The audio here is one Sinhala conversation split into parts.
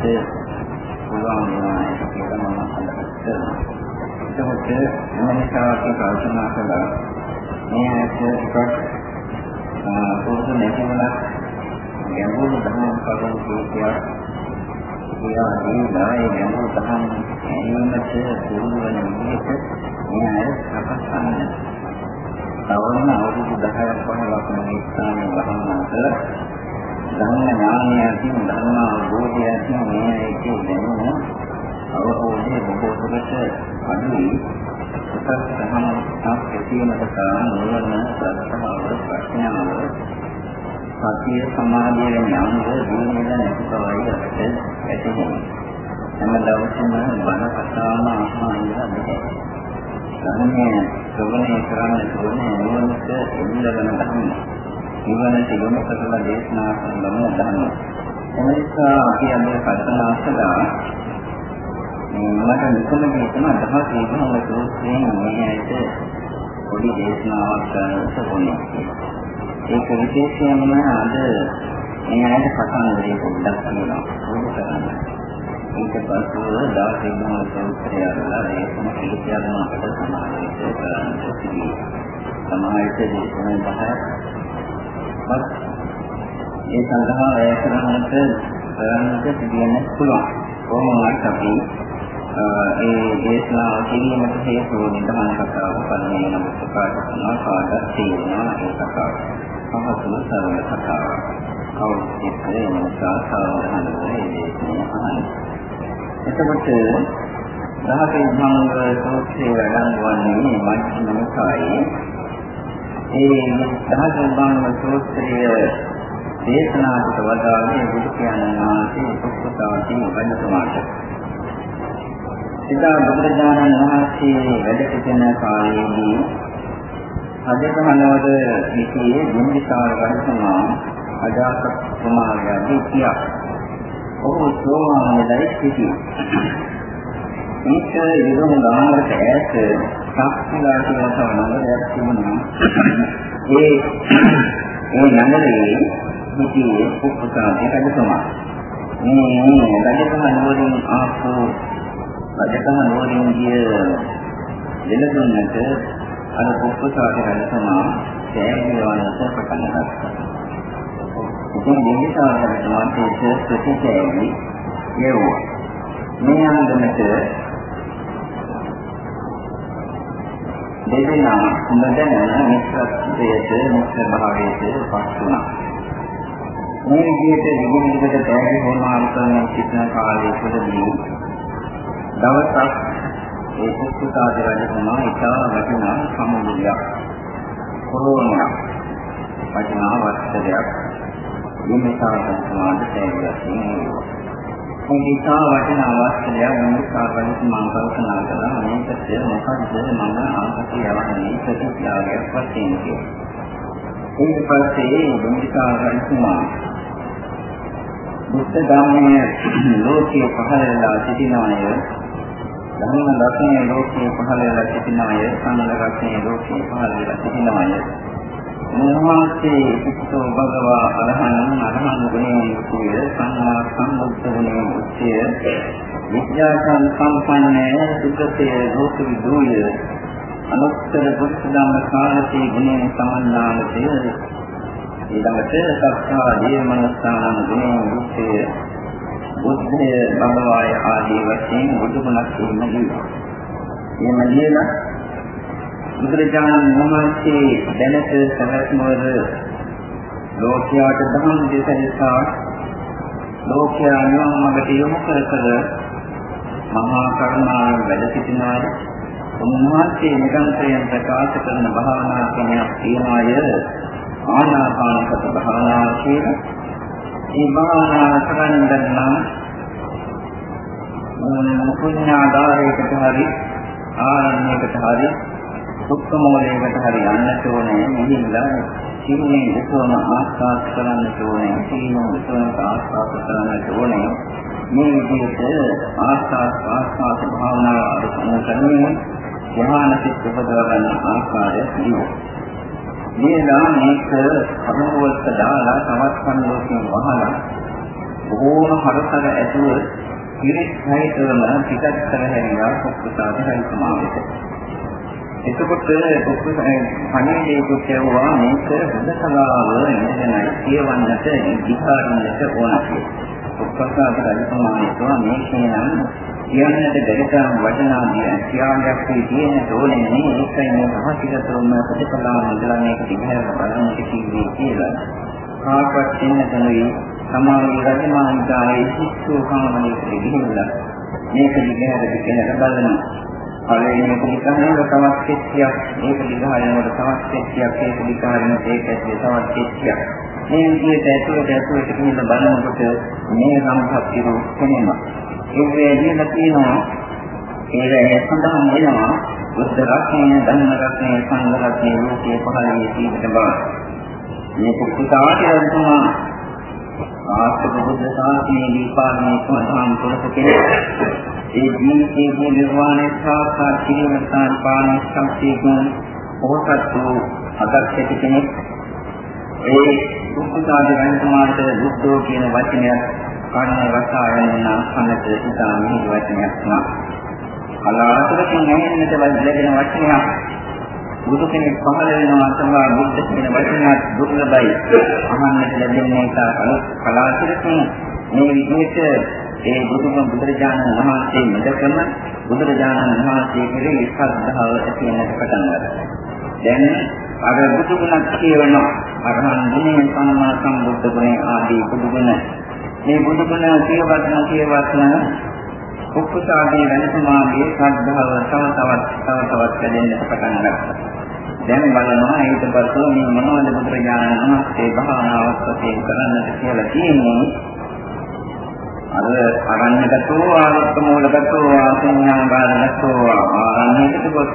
පුළුවන් වෙනවා කියලා මම අදහස් කරනවා. එතකොට මනසාව කල්පනා කළා මේ ඇත්ත එකක් පොදු නැතිවලා ගැඹුරු ධර්ම කරුණු කීපයක් කියලා නේදා ඒ ගැඹුරු ධර්ම ඇහිමට දුරු වෙන විදිහට මේ අය සකස් කරන්න. තවම අවුරුදු 10ක් 15ක් මේ ස්ථානයේ වහනා කළා ධර්ම ඥානයකින් ධර්ම අවබෝධයකින් මේ ඇයිකේ දැනුම අවබෝධය බොහෝ දුරට අඩුයි. උසස් ධර්ම සංස්කෘතියකට තරම් නුවණ ප්‍රස්තාව ප්‍රඥාව සතිය සමාධිය ඥානද දිනෙක නැති බවයි අපිට ඇතිවෙන්නේ. හැම දවසම බණ කතාම අහන ඉඳලා ධර්මයේ ශ්‍රවණය කරන්න ඕනේ නුවණට ඉන්නගෙන ධර්ම. නිවනට යොමු කරලා දේශනා කරන බව ධර්ම. එනිසා අපි අද කල්පනා කළා මට නිකමදී තමයි දහස් විභාග සූත්‍රයෙන් මේ ඇයිට පොඩි දේශනාවක් කරන්නට ඕනේ. ඒක විශේෂයෙන්ම අද මේ ඇයිට කතාන්දරේ පොඩ්ඩක් කියනවා. මොකද කරන්නේ? ඊට පස්සේ දහස් විභාග සූත්‍රය අරලා දේශන කීපයක් මට සමාජයට කරන්න සිදුවේ. සමාජයට දේශන 10ක් ඒ සඳහා වැය කරන්නට කරන්නට සිදුවෙන්න පුළුවන්. කොහොමවත් අපි ඒ දේශනාව කිරීමට හේතු වන ධර්ම කතාව පළමුව නම් ප්‍රකාශ කරනවා කාටත් තේරෙනවා ඒ කතාව. පහසුම සරල කතාවක්. කවුරුත් එක්ක එන නිසා සාධාරණ මේ දේශනාව අහන්න. එතකොට දහකේ භංග සූත්‍රයේ වැඩම වන්නේ මජ්ක්‍ධිම නිකායේ ඒ දහකේ භංග සූත්‍රය දේශනාවට වදාළේ බුදු පියාණන් වහන්සේ පුස්තකාවකින් වැඩසටහනට. ඉතා බුදුරජාණන් වහන්සේ වැඩ සිටින කාලයේදී අධිකමනවද විසියේ බිම්බිසාර රජතුමා අජාත කුමාරයාගේ පියා. ඔහු සෝවාන් වෙලයි සිටියේ. මේක විදුම ගාමකට ඈත සක්විලා කියලා තව නගරයක් තිබුණා. ඒ ඒ නගරේ සිටියේ පුස්තකාවේ රජතුමා. මේ රජතුමා නුවරින් ආපු රජකම නුවරින් ගිය දෙලදුන්නට අර පුස්තකාවේ රජතුමා සෑහිවන්නට පටන් ගත්තා. ඉතින් දෙවිසාර රජතුමා තේ ප්‍රතිචාරයි යෙවුවා. මේ අන්දමට දෙදෙනා නොදැන මිත්‍රත්වයට මිත්‍ර භාවයට පත් වුණා. මේ විදිහට විවිධ පැහැදිලි හොමාල් කරන සිටින කාලයේ තුළදී දවසක් ඒ පුස්තකාද රජතුමා ඉතා වටිනා සමුදුයක් කොරෝනයක් වටිනා වස්ත්‍රයක් විමසා රජතුමාට සෑහිලා තියෙනවා. මේ ඉතා වටිනා වස්ත්‍රයක් විමසා රජතුමා කල්පනා කළා. මේකට මොකද්ද මම ආපසු යවන්නේ ප්‍රතික්‍රියාවක් වශයෙන් කියලා. ඊට පස්සේ විමසා රජතුමා බුද්ධ ධර්මයේ ලෝකයේ පහළ වෙලා සිටින අය ධර්ම දර්ශනයේ ලෝකයේ පහළ වෙලා සිටින අය සංඝ රත්නයේ ලෝකයේ පහළ වෙලා සිටින අය මොහොතේ සිතෝ භගවා අරහං අරහං ගුණේ යුක්තිය සම්මා සම්බුද්ධ ගුණේ යුක්තිය විද්‍යාසං සම්පන්නේ සුද්ධතේ ලෝක විදූය. අනුත්තර බුද්ධ ධම්ම සාරති ගුණේ සමන්නාලතේ ඊළඟට සත්‍යා දීමනස්ථාන ගුණේ යුක්තිය බුද්ධය භගවාය ආදී වශයෙන් බුදුගුණක් කියනදී එහෙම ලියලා බුදුරජාණන් වහන්සේ දැනට සවැත්මවර ලෝකයාට ධම්ම දේශනා ලෝකයා නිවන් මාර්ගට යොමු කර කර මහා කරුණාවෙන් වැඩ සිටිනාය උන්වහන්සේ නිරන්තරයෙන් ප්‍රකාශ කරන භාවනා ක්‍රමයක් තියනවාය. ආනාපානසති භාවනාව කියලා. මේ භාවනා කරන්න නම් පුණ්‍යාදාරයකට හරි ආරණ්‍යයකට හරි දුක්ඛ මූලයකට හරි යන්නට ඕනේ මෙහිලා සිහිනේ උසවන ආස්වාද කරන්නට ඕනේ සිහිනේ උසවන ආස්වාද කරන්නට ඕනේ මේ විදිහට ආස්වාද ආස්වාද භාවනාව අනුසම කරන්නේ ධ්‍යාන සිත් උපදව ගන්න ආකාරය පිළිවෙල. මේලා මේක අනුවලට දාලා තවත් සම්ලෝකයෙන් වහලා බොහෝම හරතර ඇතුව ඉරිස් සහිතවම පිටත් කර හැරියා කුක්කුසාද හරිසමාවෙත. එතකොට පණිවිඩයේ කියවුවා මේක හදසලාව නේදනයි කියවන්නට ඉදිකාරන්නට ඕන කියලා. උපසාද රජතුමාණන්තුවා මේකේ නම් කියන්නට දෙකම වචනා ත්‍යාගයක් තියෙන ඕනේ නේ ඒකයි මේ සහතිකතුම ප්‍රතිපදාව ඉඳලා මේක දිහා බලන්නට කිව්වේ කියලා. කාටවත් දෙන්න තනුයි සමානී රජමාණන්තාවේ සිස්සෝ කාමණේට ගිහිල්ලා මේක දිහා දිහා බලනවා. පළවෙනි එක නිකන්ම තවත් කෙච්චියක් මේක දිගහරිනකොට තවත් කෙච්චියක් ඒක දිගහරිනකොට ඒක ඇතුලේ තවත් කෙච්චියක් මේ විදිහට ඇතුලට ඇතුලට කියන බලනකොට මේ සම්පත්තිය රූපෙනවා ඒ වගේම තියෙනවා ඒ සඳහන් වෙනවා බුද්ධ රත්නය ධර්ම රත්නය සංඝ රත්නය ලෝකයේ පහළ වී සිටින බව මේ කුක්කුතාවට යනවා ආස්තක බුද්ධ ශාසනයේ දීපාරණය සමාන තුනක කෙනෙක් ඒ ජීවිතයේ නිර්වාණය සාක්ෂාත් කිරීමට සම්පාදන ශක්තියකින් පොහොසත් වූ අදක්ෂිත කෙනෙක් ඒ දුක්ඛාද ගණතුමාට දුක්ඛෝ කියන වචනය කන්න රසායන නාසනට ඉතා මිහිරි වචනයක් නා. කලාතුරකින් නැහෙන්නට ලැබෙන වචනයක් බුදු කෙනෙක් පහළ වෙනවා සම්මා බුද්ධ කියන වචනයක් දුර්ලභයි. අහන්නට ලැබෙන්නේ කලාතුරකින් මේ විදිහට ඒ බුදුම බුදුරජාණන් වහන්සේ මෙතකම බුදුරජාණන් වහන්සේ කෙරෙහි ශ්‍රද්ධාව ඇති වෙනට පටන් ගත්තා. දැන් අර බුදු ගුණ කියවන අරහන් ගුණේ සම්මා සම්බුද්ධ ගුණේ ආදී බුදු ගුණ මේ බුදු ගුණ කියවත්න කියවත්න උපසාදී වෙනසමාගේ ශ්‍රද්ධාව තව තවත් තව තවත් වැඩෙන්නට පටන් ගත්තා. දැන් බලනවා ඊට පස්සේ මේ මොනවද බුදුරජාණන් වහන්සේ භාවනාවක් වශයෙන් කරන්නට කියලා තියෙන්නේ අර අරණ්‍යගතෝ ආරක්ක මූලගතෝ ආසඤ්ඤාගාරගතෝ ආරණ්‍යකට ගොස්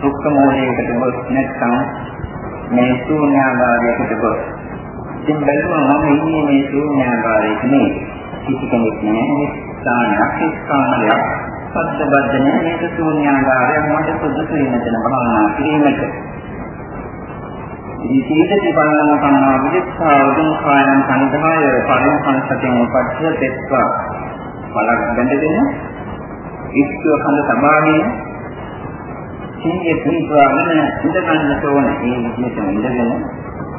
සුක්ඛ මූලයකට ගොස් නැත්නම් මේ ශූන්‍යාගාරයකට ගොස් ඉතින් බලනවා මම ඉන්නේ මේ ශූන්‍යාගාරයක නේ කිසි කෙනෙක් නැහැ. ස්ථානයක් ස්ථානයක් සත්‍යබද්ධ මේක ශූන්‍යාගාරයක් මට සුදුසු වෙන භාවනා කිරීමට. විශේෂ බලන කන්නා විදිස්සා උතුම් කායන සංඝාය පරිසංසතෙන් උපච්චය තෙත්වා බලක් බැඳගෙන ඉස්තුව කඳ සමාගයේ සිහිය පිටවගෙන ඉඳ ගන්නට ඕන ඒ විදිහට ඉඳගෙන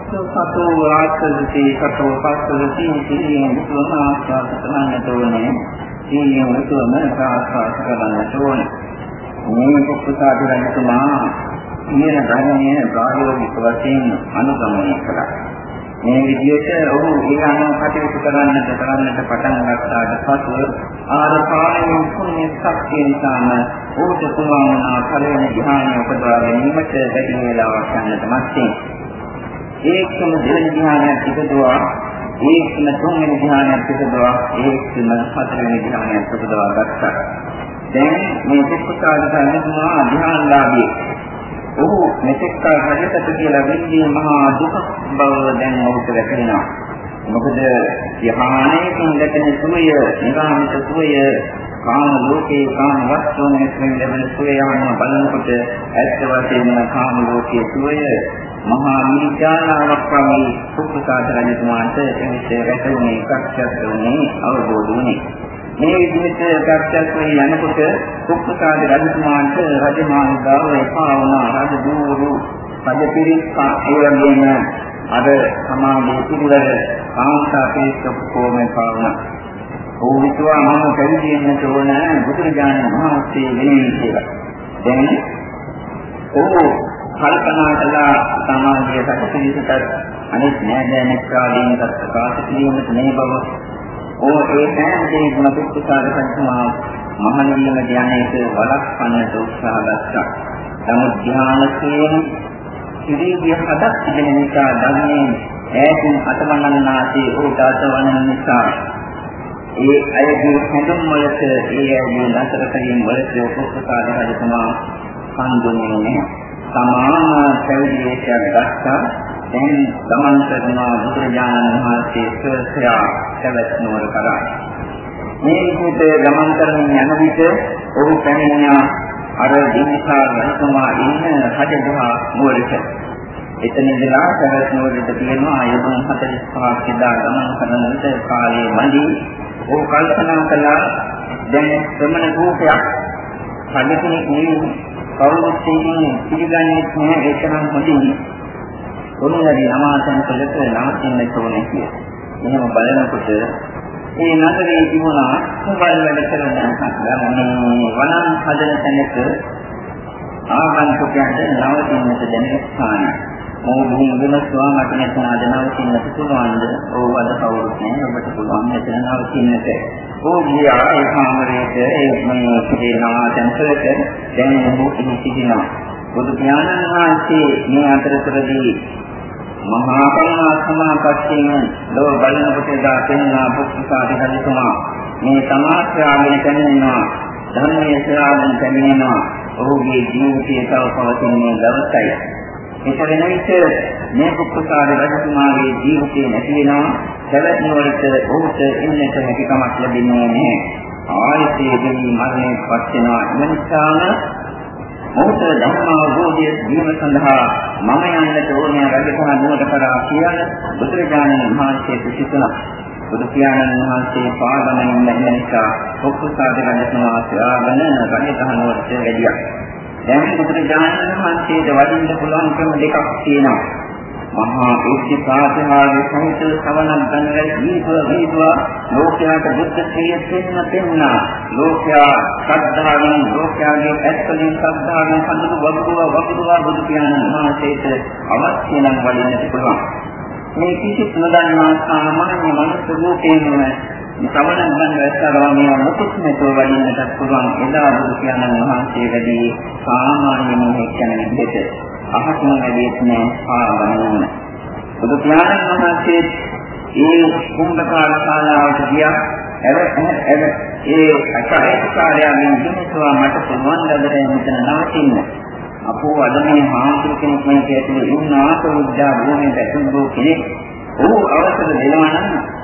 සතෝ වාසලති සතෝ පස්සලති සිහියෙන් සෝනාස්වාද කරන්නට ඕනේ සිහියෙන් උතුම සාස්වාද කරන්නට ඕනේ මේ කුසාද රජතුමා කියන ධර්මයේ ප්‍රායෝගික වශයෙන් අනුගමනය කළා. මේ විදිහට ඔහු ඒ අනුව කටයුතු කරන්නට කරන්නට පටන් ගත්තාට පසු ආරපාණය කුණ්‍ය ශක්තිය නිසාම ඔහුට පුළුවන් වුණා පළවෙනි ධ්‍යානය උපදවා ගැනීමට බැරි වේලාවක් යන්නට මැත්තේ. ඒකම දෙවෙනි ධ්‍යානයක් ඉපදුවා ඒකම තුන්වෙනි ධ්‍යානයක් ඉපදුවා ඒකම හතරවෙනි ධ්‍යානයක් උපදවා ගත්තා. දැන් මේ දුක්ඛාද සංඥා ධ්‍යානලාභී ඔහු මෙතෙක් කල රජකට කියලා වෙන්නේ මහා දුක බව දැන් ඔහුට වැටහෙනවා. මොකද ධ්‍යානයෙන් දැකෙන සුවය, නිරාමිත සුවය, කාම ලෝකේ කාම වස්තුන් එක්කෙන් ලැබෙන සුවය යන බලනකොට ඇත්ත වශයෙන්ම කාම ලෝකයේ සුවය මහා නිජානාවක් වගේ සුඛසාද රජතුමාට එනිසේ වැටුනේ එකක්වත් වුණේ අවබෝධ වුණේ. මේ විදිහට ප්‍රත්‍යක්ෂ යනකොට කුක්කසාද රජතුමාට රජමාලිගාව එපා වුණා රජ දූරු රජ පිරිස් ඒ වගේම අර සමාජයේ පිළිවෙල කාන්තා පිරිස් ඔක්කොම එපා වුණා. ඔහු හිතුවා මම පැවිදි වෙන්න ඕන බුදුරජාණන් වහන්සේ වෙනුවෙන් කියලා. දැන් ඔහු කල්පනා කළා සමාජයේ රටපිළිසට අනිත් නෑදෑයෙක් කාලීනවත් ප්‍රකාශ කිරීමට මේ බව ඕ ඒ සෑම දෙයක්ම පිටුකාර සංසමා මහණියම ධ්‍යානයේ වළක්වන්නට උත්සාහ ගත්තා. නමුත් ධ්‍යානකයෙන් ඉරිදිය හදක් තිබෙන නිසා ධර්මයෙන් ඈතින් අතමනන්නාසේ උට අතවන නිසා ඒ අයගේ හැඳුම් වලට ඒ අයගේ නතර කිරීම වලට උපකාර රජතුමා හඳුන්වන්නේ නැහැ. සමාන පැවිදි වේශයක් ගත්තා. දැන් ගමන් කරන බුදුරජාණන් වහන්සේ සත්‍යය පැවැත්නුවර කරා. මේ විදිහට ගමන් කරමින් යන විට ඔහු පැමිණියා අර දිවිසා රජතුමා ඉන්න රජගහ නුවරට. එතන ඉඳලා පැවැත් නුවරට තියෙනවා ආයතන 45ක් ඉදා ගමන් කරන විට කාලයේ මදි. ඔහු කල්පනා කළා දැන් ශ්‍රමණ රූපයක් රජ කෙනෙක් නෙවෙයි කවුරුත් කියන්නේ පිළිගන්නේ නැහැ ඒක නම් හොඳින්. කොහොමද නමාසන් කළට නවතින්න ඕනේ කියලා. එහෙම බලනකොට ඒ නගරේ තිබුණා මොබයිල් වැඩ කරන ගමනේ වනන් හදන තැනක ආගන්තුකයන්ට නවතින්නට දැන ස්ථානය. මොහොතින් විමසුවා මට මෙතන අද නවතින්නට පුළුවන්ද? ඕව අද කවුරුත් නැහැ. ඔබට පුළුවන් මෙතන නවතින්නට. ඕ ගියා ඒ කාමරේට ඒ මේ සිටිනවා තැන්සලට දැන් ඔහු ඉන්නේ සිටිනවා. බුදු පියාණන් වහන්සේ මේ අතරතුරදී මහා කරුණා සමාපත්තියෙන් ලෝ බලනකොට දා තෙන්නා පුත්සාටි හදිතුමා මේ සමාශ්‍රාවෙන් පැමිණෙනවා ධර්මයේ ශ්‍රාවණ පැමිණෙනවා ඔහුගේ ජීවිතය තව පවතින්නේ දවසයි එතන විට මේ පුත්සාටි රජතුමාගේ ජීවිතේ නැති වෙනවා සැලැස්නුවරට ඔහුට ඉන්නට හැකියාවක් ලැබෙන්නේ නැහැ ආයතයේදී මරණය පත් වෙනවා එම නිසාම මොහොත ධර්මාවබෝධය දීම සඳහා මම යන්නට ඕනේ රජකහ නුවර කරා කියලා බුදුරජාණන් වහන්සේ පිළිතුරා. බුදු පියාණන් වහන්සේ පාදමෙන් ලැබෙන නිසා ඔක්කුසාද රජතුමා සයාගෙන රජකහ නුවරට වැඩියා. දැන් බුදුරජාණන් වහන්සේට වඩින්න පුළුවන් ක්‍රම දෙකක් තියෙනවා. මහා උච්ච ප්‍රාතිහාර්ය සහිත සවනක් ගන්නයි දීප දීප ලෝකයාට බුද්ධ ක්‍රිය දෙන්න දෙන්නා ලෝකයා ශ්‍රද්ධාවෙන් ලෝකයාගේ ඇස්වලින් ශ්‍රද්ධාවෙන් හඳුරු වගුරුව වගුරුව බුදු පියාණන් වහන්සේට අවශ්‍ය නම් වඩින්නට පුළුවන්. මේ කිසිත් නොදන්නා සාමාන්‍ය මනුස්ස රූපේම සමන බන් වැස්සරවා මේ මුකුත් නැතුව වඩින්නට පුළුවන් එදා බුදු පියාණන් වහන්සේ වැඩි සාමාන්‍ය මොහොතක් යන විදිහට අහසම වැඩිත් නෑ ආවරණ. බුදු පියාණන් වහන්සේ ඒ කුම්භකාර ශාලාවට ගියා. එව එව ඒ අකායකාරයන්ගෙන් දිනසවා මට පුළුවන් දදරේ මෙතන නවතින්න. අපෝ අද මේ මහාතුරු කෙනෙක් මේ ඇතුලේ ඉන්නා සෝද්දා භූමියට ඇතුළු කෙනෙක්. ඔහු අවසර දෙනවා නම්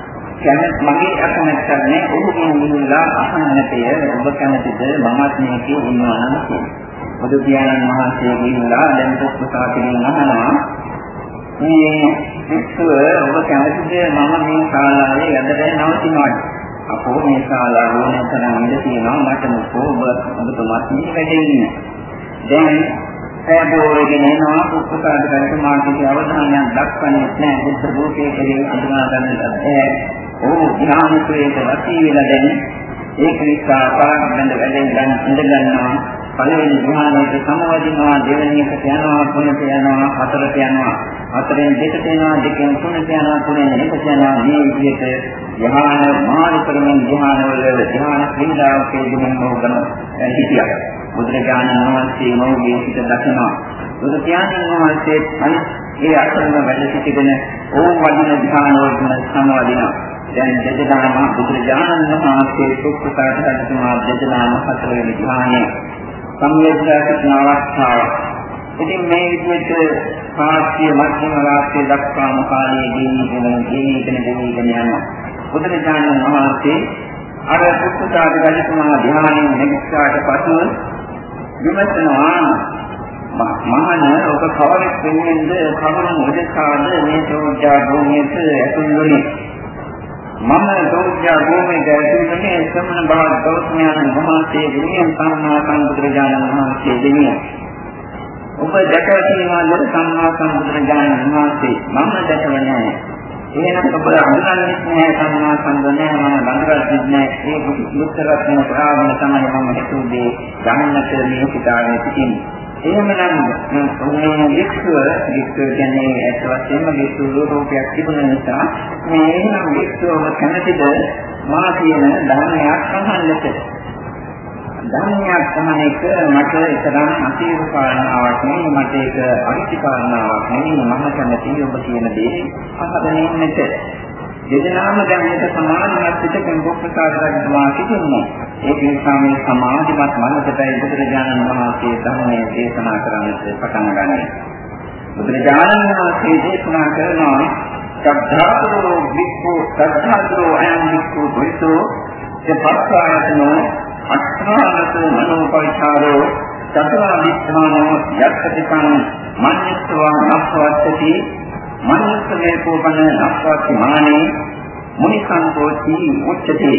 කැමත් මගේ අකමැත්තක් නෑ. ඔහු කියන මිනිහලා අහන්නටය ඔබ කැමතිද? මමත් මේකේ ඉන්නවා. නම් කියලා. බුදු පියාණන් වහන්සේ ගිහිල්ලා දැන් පුස්තකාලයෙන් අහනවා. මේ විශ්ව ඔබ කැමතිද? මම මේ ශාලාවේ යදගෙන නවතිනවාද අපෝ මේ ශාලාව ඕනෑ තරම් ඉඳ තියෙනවා. මට මොකෝ ඔබ ඔබතුමාත් මේ වැඩේ ඉන්න. දැන් සෑබෝරගෙන එනවා පුස්තකාලයට මාර්ගයේ අවධානයක් දක්වන්නේ නැහැ. බුද්ධ භූතයේ කෙරෙහි අඳුනා ගන්නට බැහැ ඕ ඥානිකයේ වසී වෙලා දැන් ඒක නිසා පාරක් බඳ වැඩෙන් ඉඳ ගන්නවා පළවෙනි ධ්‍යානයට සමවදිනවා දෙවෙනි එකට යනවා තුනට යනවා හතරට යනවා හතරෙන් දෙකට යනවා දෙකෙන් තුනට යනවා තුනෙන් එකට යනවා. මේ විදිහට ධ්‍යාන මාර්ගයෙන් ධ්‍යාන වල ධ්‍යාන ක්‍රීඩාවකේ දිනෙන් මොකද හිතියා බුදුරජාණන් වහන්සේ මොහුගේ සිට දකිනවා. බුදු පියාණන් වහන්සේ අනිත් ඒ අතරම වැඩ සිටින ඕම් වදින ධ්‍යාන වලට සමවදිනවා. දැන් දෙදෙනාම බුදුරජාණන් වහන්සේ සුක්ඛකාට හදතුමා දෙදෙනාම හතරවෙනි ධ්‍යානයේ සංවේදනා සිටින අවස්ථාවක්. ඉතින් මේ විදිහට පාස්තිය මධ්‍යම රාත්‍රිය දක්වාම කාලයේදී මේ ජීවිතන දෙවිගෙන යනවා. බුදුරජාණන් වහන්සේ අර පුත්තාද රජතුමා ධ්‍යානයෙන් නැගිට්ටාට පසුව විමසනවා මහණ ඔබ කවරෙක් වෙන්නේද කවුරුන් උදෙසාද මේ සෝජා භූමියට ඇතුල් වුනේ මම දෝෂ්‍ය භූමියට ඇතුළුනේ ශ්‍රමණ බව ගෞතමයන් වහන්සේ දෙවියන් සම්මා සම්බුදුරජාණන් වහන්සේ දෙවියන්. ඔබ දැකලා තියෙනවද සම්මා සම්බුදුරජාණන් වහන්සේ? මම දැකලා නැහැ. එහෙනම් ඔබ අඳුරන්නේ නැහැ සම්මා සම්බුදුනේ මම ළඟට නැහැ. ඒ මුත්තරත් වෙන ප්‍රාණය තමයි මම හිතුවේ ගමන්නට මේ සිතාවේ සිටින්නේ. එහෙමනම් මේ වික්ෂුව වික්ෂුව කියන්නේ ඇත්ත වශයෙන්ම වික්ෂුව රූපයක් තිබුණ නිසා මේ එහෙනම් වික්ෂුවම කැමතිද? මා කියන ධර්මයක් අහන්නට. ධර්මයක් තමයි එක මට තරම් අතීත කාරණාවක් නෙවෙයි මට ඒක අනිත්‍ය කාරණාවක් නෙවෙයි මම කැමති ඔබ කියන දේ අහගෙන ඉන්නට. දෙදෙනාම දැන් මේක සමානවත් පිටකෙන් බොක්කසාර රජතුමා සිටින්නේ. ඒක නිසා මේ සමාධිමත් මනසටයි බුදුරජාණන් වහන්සේ ධර්මයේ දේශනා කරන්නට පටන් ගන්නේ. බුදුරජාණන් වහන්සේ දේශනා කරනවා සද්ධාතුරෝ වික්ඛු සද්ධාතුරෝ අයං වික්ඛු බුද්ධෝ සපස්සායතනෝ අත්ථානත මනෝපවිචාරෝ චතුරාදිත්‍යානෝ යක්ඛතිකං මඤ්ඤස්වා නස්සවත්තති මඤ්ඤස්සේ කෝපන නස්සවති මානේ මුනිසංකෝති උච්චති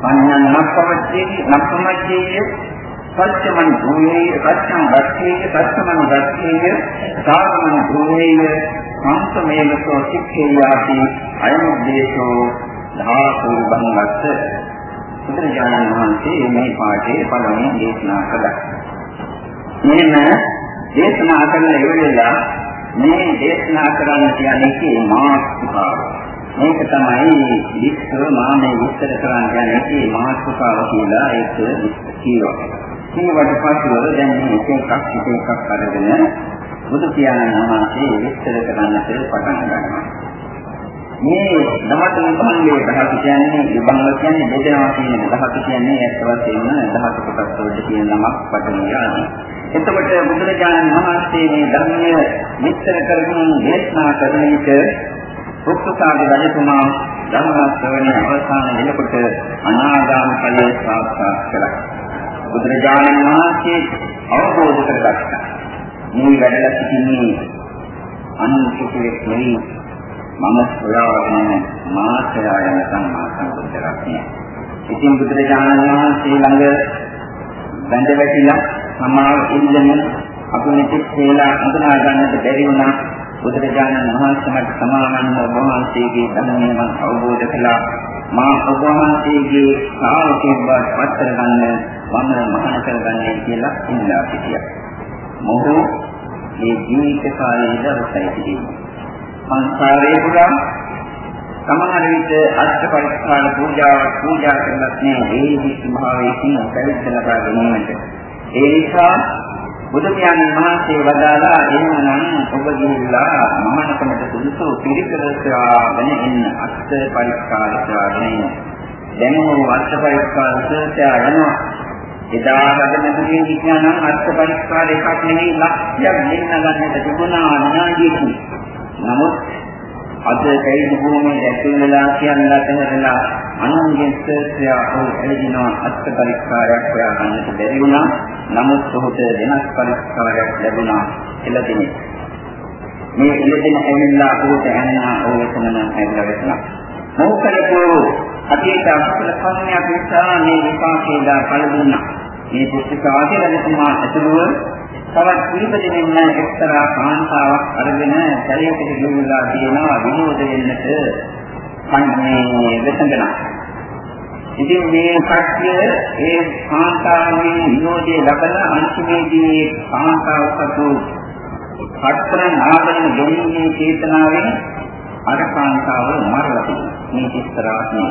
පඤ්ඤං නස්සවති නස්සමච්චේ සත්‍යමන් භූමේ සත්‍යං වත්තේ සත්‍යමන් වත්තේ සාගමන් භූමේ සංසමේලසෝ සික්ඛේයාති අයමුද්දේශෝ ධාතු බංගස්ස බුදුරජාණන් වහන්සේ මේ පාඩේ පළමුවෙන් දේශනා කළා. මෙන්න දේශනා කරන ඉවරලා මේ දේශනා කරන්න කියන්නේ මාස්තුකාව. මේක තමයි විස්තර මානේ විස්තර කරන්න කියන්නේ මාස්තුකාව කියලා ඒක කියනවා. ඊට පස්සේ දැන් මේ එක එකක් එක එකක් අරගෙන බුදු පියාණන් වහන්සේ විස්තර කරන්නට පටන් ගන්නවා. මේ ධාතු විභංගයේ ධාතු කියන්නේ විභංග කියන්නේ බෙදනවා කියන ධාතු කියන්නේ ඇත්ත වශයෙන්ම ධාතු කොටස් වලට කියන නමක් පටලිය ආදී. එතකොට බුදුරජාණන් වහන්සේ මේ ධර්මය විස්තර කරමින් දේශනා කරන විට රුක්සාදී රජතුමා ධර්ම ශ්‍රවණයේ අවසාන වෙනකොට අනාගාම ඵලයේ සාක්ෂාත් කළා. බුදුරජාණන් වහන්සේ අවබෝධ කරගත්තා. මේ වැඩලා සිටින්නේ අනුසුකෙක් නෙවෙයි මම සොයාගෙන මාසය යන සම්මා සම්බුද්ධ රත්නය. ඉතින් බුදුරජාණන් වහන්සේ ළඟ බැඳ වැටිලා සමාව ඉල්ලමින් අපි මෙතෙක් කියලා අඳුනා ගන්නට බැරි වුණා. බුදුරජාණන් වහන්සේ මට සමානව ඔබ වහන්සේගේ ධර්මය මම අවබෝධ කළා. මා ඔබ වහන්සේගේ ශ්‍රාවකයෙක් බවට පත් කරගන්න මම මහාන කරගන්නේ කියලා ඉල්ලා සිටියා. මොහු මේ ජීවිත කාලයේ දවසයි සිටින්නේ. සංසාරේ පුරා සමහර විට අෂ්ට පරිස්කාර පූජාවක් පූජා කරලත් නෑ ඒ විසි භාවයකින් පැවිද්ද ලබා ගැනීමට. ඒ නිසා බුදු පියාණන් වහන්සේ වදාලා එහෙමනම් ඔබ ගිහිල්ලා මහානකමට සුදුසු පිරිකර ශ්‍රාවණ එන්න අෂ්ට පරිස්කාර ශ්‍රාවණය. දැන් මේ අෂ්ට පරිස්කාර ශ්‍රාවණය යනවා. එදා රජමතුගේ විඥාන අෂ්ට පරිස්කාර එකක් නෙවෙයි ලක්ෂයක් දෙන්න ගන්නට තිබුණා අනාගතයේ. නමුත් අද කයින් භූමියේ ඇතුල් වෙලා කියන්න තැනලා අනුන්ගේ ශ්‍රේෂ්ඨය එළදිනවා අත්ත පරිස්කාරයක් හොයාගන්නට බැරි වුණා. නමුත් ඔහුට වෙනස් පරිස්කාරයක් ලැබුණා එළදිනේ. මේ එළදින ඇවිල්ලා ඔහුට ඇන්නා ඕකමන ඇවිල්ලා වෙනවා. මොකදකෝ අතීත අකුසල කර්මයක් නිසා මේ විපාකේදා පළ දුන්නා. මේ පුස්තකාවේ රජතුමා ඇතුළුව තවත් කීප දෙනෙක්ම එක්තරා කාන්තාවක් අරගෙන සැලයකට ගිහිල්ලා තියෙනවා විනෝද වෙන්නට කන්නේ වෙසඳනවා. ඉතින් මේ කට්ටිය ඒ කාන්තාවගේ විනෝදයේ ලබන අන්තිමේදී කාන්තාව සතු හතරන් ආවරණ දෙන්නේ චේතනාවෙන් අර කාන්තාව මරලා තියෙනවා. මේ ඉස්තරාත්මය.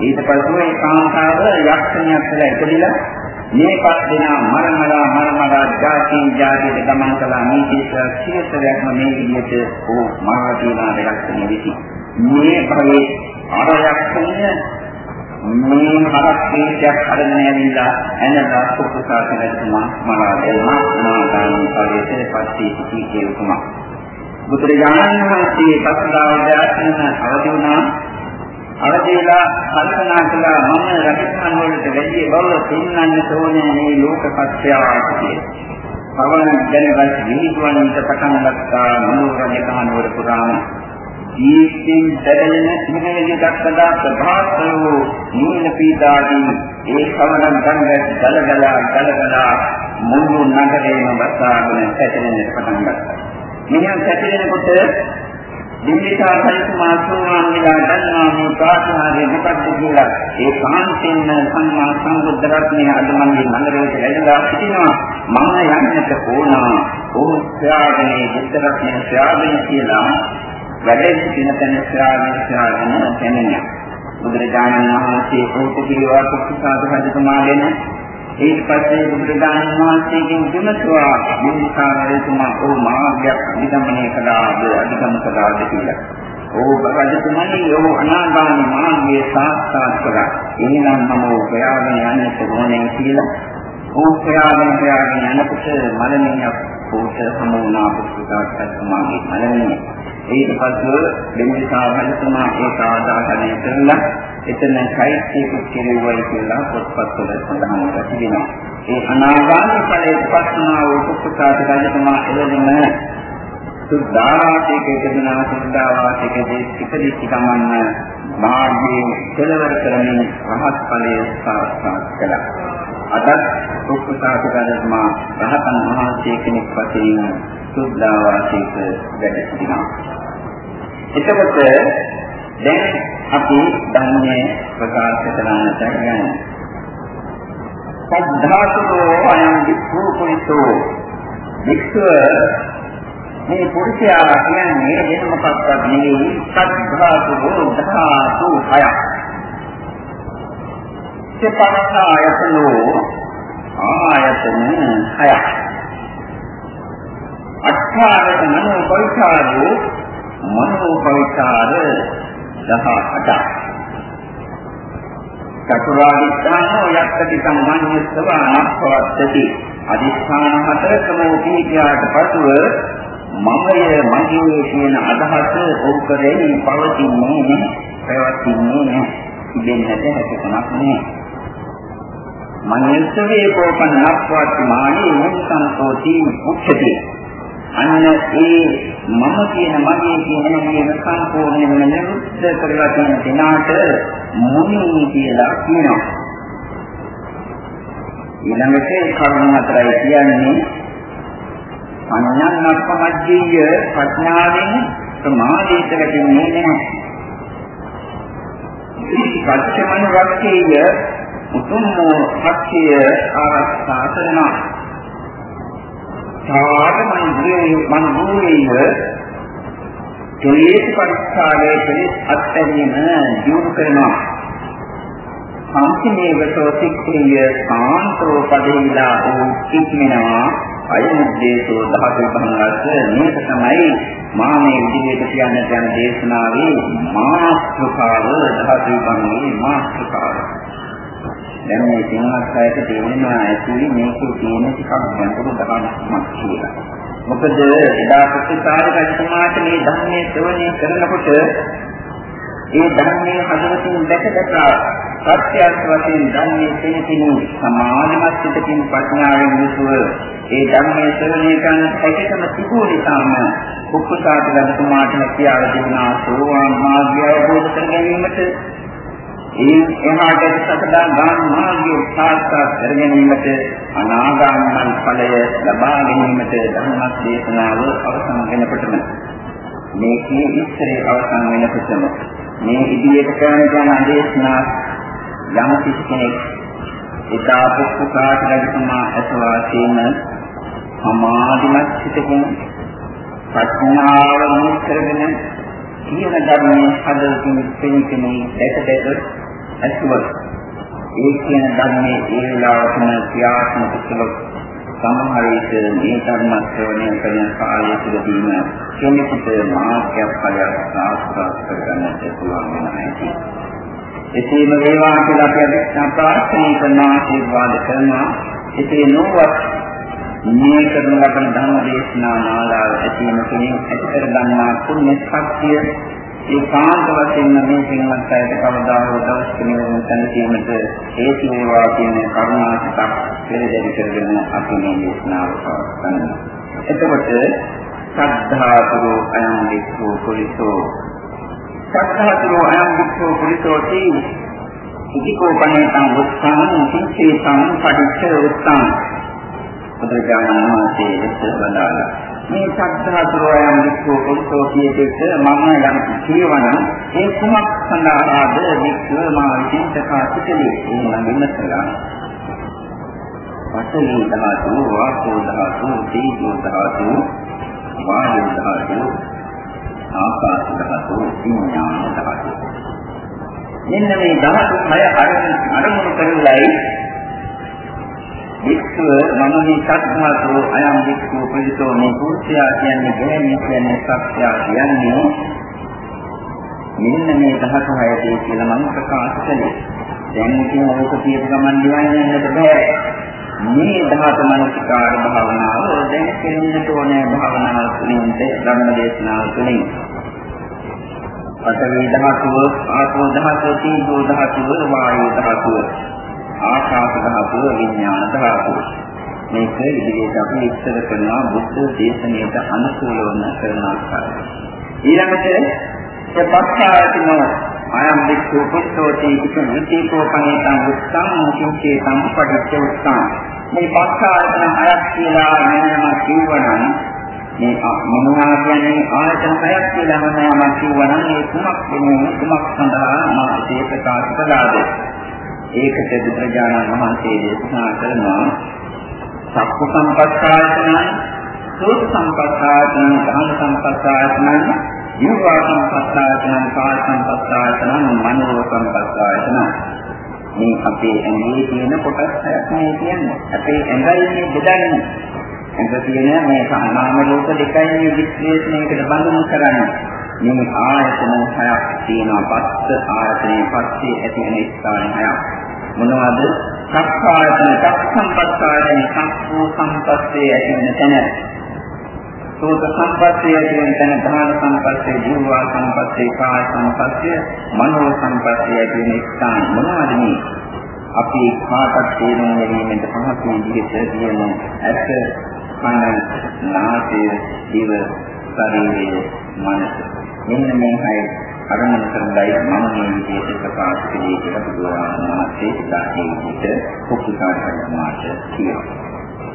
ඊට පස්සේ කාන්තාව යක්ෂණයක් කියලා ඉපදිලා මේ පස් දෙනා මරණලා මරණලා ජාති ජාතියට ගමන් කළා මේ කීස සියතරක්ම මේ විදිහට ඕ මරණ තියනා දෙයක් නෙවෙයි. මේ භවයේ ආරයක්ෂණය මේ හරක් කීයක් හදන්න ඇවිල්ලා එනදා සුපුසාසනතුමා මරා දෙනවා නාගාමී පරිසරයේ පස්සේ සිටි කියුතුමා. බුදුරජාණන් වහන්සේ පස්දාවදාසන අවදි වුණා අවදීලා කල්පනා කළා මම රජස්ථාන වලට වැඩි බව පෙන්වන්න ඕනේ මේ ලෝක සත්‍යය. පවන් දැනගත් විහිදුවන්නට පටන් ගත්තා මනෝ රජකහන වල පුරාම ජීවිතින් දැදෙන ඉහළදී දක්වදා ප්‍රභාස්වෝ නීල පීඩාදී ඒ කවරන් ගංග ගලගලා ගලගලා මුළු නගරේම බස්සාගෙන පැටලෙන්න පටන් ගත්තා. මෙහෙම පැටලෙනකොට දිවිසා සයිතුමා සෝවාන් වෙලා ගන්නවා මේ ප්‍රාර්ථනාවේ මොකක්ද කියලා. ඒ කාන්තෙන් සම්මා සම්බුද්ධ රත්නයේ අද මගේ මනරේට වැඩලා සිටිනවා. මම යන්නට ඕන. ඕ ශ්‍රාවණේ බුද්ධ රත්නයේ ශ්‍රාවණය කියලා වැඩ සිටින තැන ශ්‍රාවණය ශ්‍රාවණය තැනිය බුදුරජාණන් වහන්සේ කෝපිලිවා කුක්සාද රජතුමාගෙන ඊට පස්සේ බුදුරජාණන් වහන්සේගෙන් විමසුවා බුද්ධාරයතුමා ඕ මාර්ගයක් අධිගමනය කළාද අධිගම කළාද කියලා. ඕ රජතුමනි ඕ අනාගාමී මාර්ගයේ සාක්ෂාත් කරා. එහෙනම් මම ඔයාගෙන යන්නට ඕනේ කියලා. ඕ හොයාගෙන හොයාගෙන යනකොට මරණියක් පොත හමු වුණා පුස්තකාට මාගේ මරණිය. ඊට පස්ව දෙමිසා රජතුමා ඒක ආදාහනය කරලා එතන චෛත්‍යයක් කෙරෙව්වයි කියලා පොත්පත්වල සඳහන් කරලා තිබෙනවා. ඒ අනාගාමී ඵලයේ පස්නා වූ පුස්තකාට රජතුමා එළදෙන සුද්ධාවාසයක ඉපදුනා සුද්ධාවාසයකදී ඉපදිච්ච ගමන් මාර්ගයේ කෙලවර කරමින් රහත් ඵලයේ සාක්ෂාත් කළා. අදත් රුක්සාතිකාරතුමා රහතන් වහන්සේ කෙනෙක් වශයෙන් සුද්ධාවාසයක වැඩ සිටිනවා. එතකොට දැන් අපි ධර්මයේ ප්‍රකාශ කරන්නට යන්නේ. සද්ධාතුෝ අයං වික්ඛු පුරිසෝ වික්ඛුව මේ පුරුෂයා කියන්නේ වෙන මොකක්වත් නෙවෙයි සත්ධාතු ධාතු හයක්. සපස්සායතනෝ ආයතන හයක්. අට්ඨාරක මනෝ පවිචාරෝ මනෝ පවිචාර 18ක්. චතුරාර්ය ඥානෝ යක්කති සම්මානස්සව අනක්ඛවත්තති අදිස්ථාන හතරකම උපීතියට පසුව මමය මගේ කියන අදහස ඔහු කරේ පවතින්නේ නැහැ පැවතින්නේ නැහැ ඉබෙන්නට හැකියාවක් නැහැ මනසවේ කෝපනක්වත් මානි මුසංකෝති උච්චති අන්න ඒ මම කියන මගේ කියන මේ සම්පූර්ණයෙන්ම නිරුද්ධ කරලා තියෙන දිනාට මුනි කියලා කියනවා ඊළඟට කරුණ හතරයි කියන්නේ අඥානප්පමජ්ජීය ප්‍රඥාවෙන් ප්‍රමාදයට වැටෙන්නේ නැහැ. පච්චමන වක්කේය උතුම් සත්‍ය ආරක්ෂා කරනවා. සාධමන් දුරේ මන දුරේය කෙලෙස් පරිස්සාවේ කෙලෙස් අත්හැරීම දියුණු කරනවා. සම්පූර්ණේවතෝ සික්ඛිය සාන්තෝ පදේලා වූ ඉක්මනවා අයමුද්දේශෝ ධාතු භංගස්ස මේක තමයි මා මේ විදිහට කියන්න යන දේශනාවේ මාස්ත්‍රකාව ධාතු භංගේ මාස්ත්‍රකාව. දැන් මේ සිංහත් අයට තේරෙනවා ඇතුලේ මේකේ තියෙන ටිකක් ගැඹුරු ධර්මයක් කියලා. මොකද එදා ප්‍රතිසාරක රජතුමාට මේ ධර්මයේ ශ්‍රවණය කරනකොට ඒ ධර්මයේ හදවතින් දැක දැක සත්‍යයක් වශයෙන් ධර්මයේ තෙනකිනු සමාධිමත් සිතකින් ප්‍රඥාවෙන් යුතුව ඒ ධර්මයේ ශ්‍රවණය කරන හැකියකම තිබූ නිසාම කුක්කුසාට ගතුමාට කියාව දෙනා සෝවාන් මාර්ගය අවබෝධ කර ගැනීමට ඒ එහාට සකදා ගාන මාර්ගය සාක්ෂාත් කර ගැනීමට අනාගාමී ඵලය ලබා ගැනීමට ධර්මස් දේශනාව අවසන් වෙනකොටම මේකේ ඉස්තරේ අවසන් වෙනකොටම මේ ඉදිරියට කරන යන දේශනා යම් කිසි කෙනෙක් එදා පුස්තකාට රජතුමා ඇසවා තියෙන සමාධිමත් සිතකින් ප්‍රඥාව මුල් කරගෙන කියන ධර්මයේ හදවතින් පිළිපෙනී දැක දැක ඇසුවත් ඒ කියන ධර්මයේ ඒ වෙලාවටම ක්‍රියාත්මක කළොත් සමහර විට මේ ධර්ම ශ්‍රවණය කරන කාලය තුළදීම කෙනෙකුට මාර්ගයක් ඵලයක් සාක්ෂාත් කරගන්නට පුළුවන් වෙනවා. එසේම වේවා කියලා අපි අධිෂ්ඨාන ප්‍රාර්ථනා කරන ආශිර්වාද කරනවා. එසේ නොවත් මේ කරන ලබන ධර්ම දේශනා මාලාව ඇතිවීම තුළින් ඇති කර ගන්නා පුණ්‍ය ශක්තිය ඒ කාන්ත වශයෙන් මේ පින්වත් අයට කවදා හෝ දවස් කෙනෙකුට තනසීමට හේතු වේවා කියන කරුණාසිතක් පෙරදරි කරගෙන අපි මේ දේශනාව පවත්වනවා. එතකොට සද්ධාතුරු අයං විස්සෝ පුරිසෝ සත්‍යතුරු අයම් වික්ඛෝ පුරිසෝති ඉතිකෝ පණේතං උත්සාහං සිච්ඡේතං පටිච්ච උත්සාහං බුදුජානක මහසේ එස්සවදාලා මේ සත්‍යතුරු අයම් වික්ඛෝ පුරිසෝ කියේට මම යම් කියවන ඒ කුමක් සඳහාද වික්ඛව මා විසින් ප්‍රකාශ කළේ ඒ මම විමසලා පඨවි ධාතු වාසෝ ධාතු තීජෝ ධාතු වායු ධාතු ආකාශ ධාතු විඥාන ධාතු. මෙන්න මේ ධාතු හය අරමුණු කරලයි වික්ෂුව මම මේ සත්‍යමාතු අයම් වික්ෂුව පිළිතෝ මේ පුරුෂයා කියන්නේ ගැලෙන්නේ කියන්නේ සත්‍යය කියන්නේ මෙන්න මේ 16 කියලා මම ප්‍රකාශ කළේ. දැන් ඉතින් ඕක කියපු ගමන් දිවන්නේ නැද්ද බෑ. මේ ධාතු මනසිකාර භාවනාව දැන් කෙරෙන්නට ඕනේ භාවනාව තුළින් ධර්ම දේශනාව තුළින්. පඨවි ධාතුව, ආපෝ ධාතුව, තීජෝ ධාතුව, වායු ධාතුව, ආකාශ ධාතුව, විඥාන ධාතුව. මේක ඉදිරියට අපි විස්තර කරනවා බුද්ධ දේශනාවට අනුකූල වන කරන ආකාරය. ඊළඟට සපස්සායතින ආයම් වික්ඛු පුත්තෝති කිසුන් විචේකෝ පණේතං උත්තං මුචේ සම්පටිච්ච උත්තං මේ පස්සායතන හයක් කියලා මෙන්නම කියවනම් මේ මොනවා කියන්නේ ආයතන හයක් කියලා මොනවාම කියවනම් මේ කුමක් වෙනුවෙන් කුමක් සඳහා මාසේ ප්‍රකාශ කළාද ඒකට බුදුරජාණන් වහන්සේ දේශනා කරනවා සක්ක සම්පස්සායතනයි සෝත සම්පස්සායතනයි ධම්ම සම්පස්සායතනයි ජීවා සම්පස්සායතනයි කාය සම්පස්සායතනයි මනෝ සම්පස්සායතනයි මේ අපේ ඇඟේ තියෙන කොටස් හයක් මේ කියන්නේ. අපේ ඇඟයි මේ බෙදන්නේ. ඇඟ තියෙන මේ සාමාන්‍ය ලෝක දෙකයි මේ විශ්ලේෂණයකට බඳුන් කරන්නේ. මේ ආයතන හයක් තියෙනවා පස්ස ආයතනයේ පස්සේ ඇති වෙන ස්ථාන හයක් මොනවද? සක්කායතන, සක්සම්පස්සායතන, සක්ඛු සම්පස්සේ ඇති වෙන තැන. සෝත සම්පස්සේ ඇති වෙන තැන ධාන සම්පස්සේ, ජීවා සම්පස්සේ, කාය සම්පස්සේ, මනෝ සම්පස්සේ ඇති වෙන ස්ථාන මොනවද මේ? අපි කාටත් තේරුම් ගැනීමට පහසු විදිහට තියෙන ඇස, කන, නාසය, දිව, ශරීරය, මනස. මෙන්න මේ හය අරමුණ කරලයි මම මේ විදිහට ප්‍රකාශ කළේ කියලා බුදුරජාණන් වහන්සේ ඉදාගේ විදිහට කුප්පකාරයන්ට කියනවා.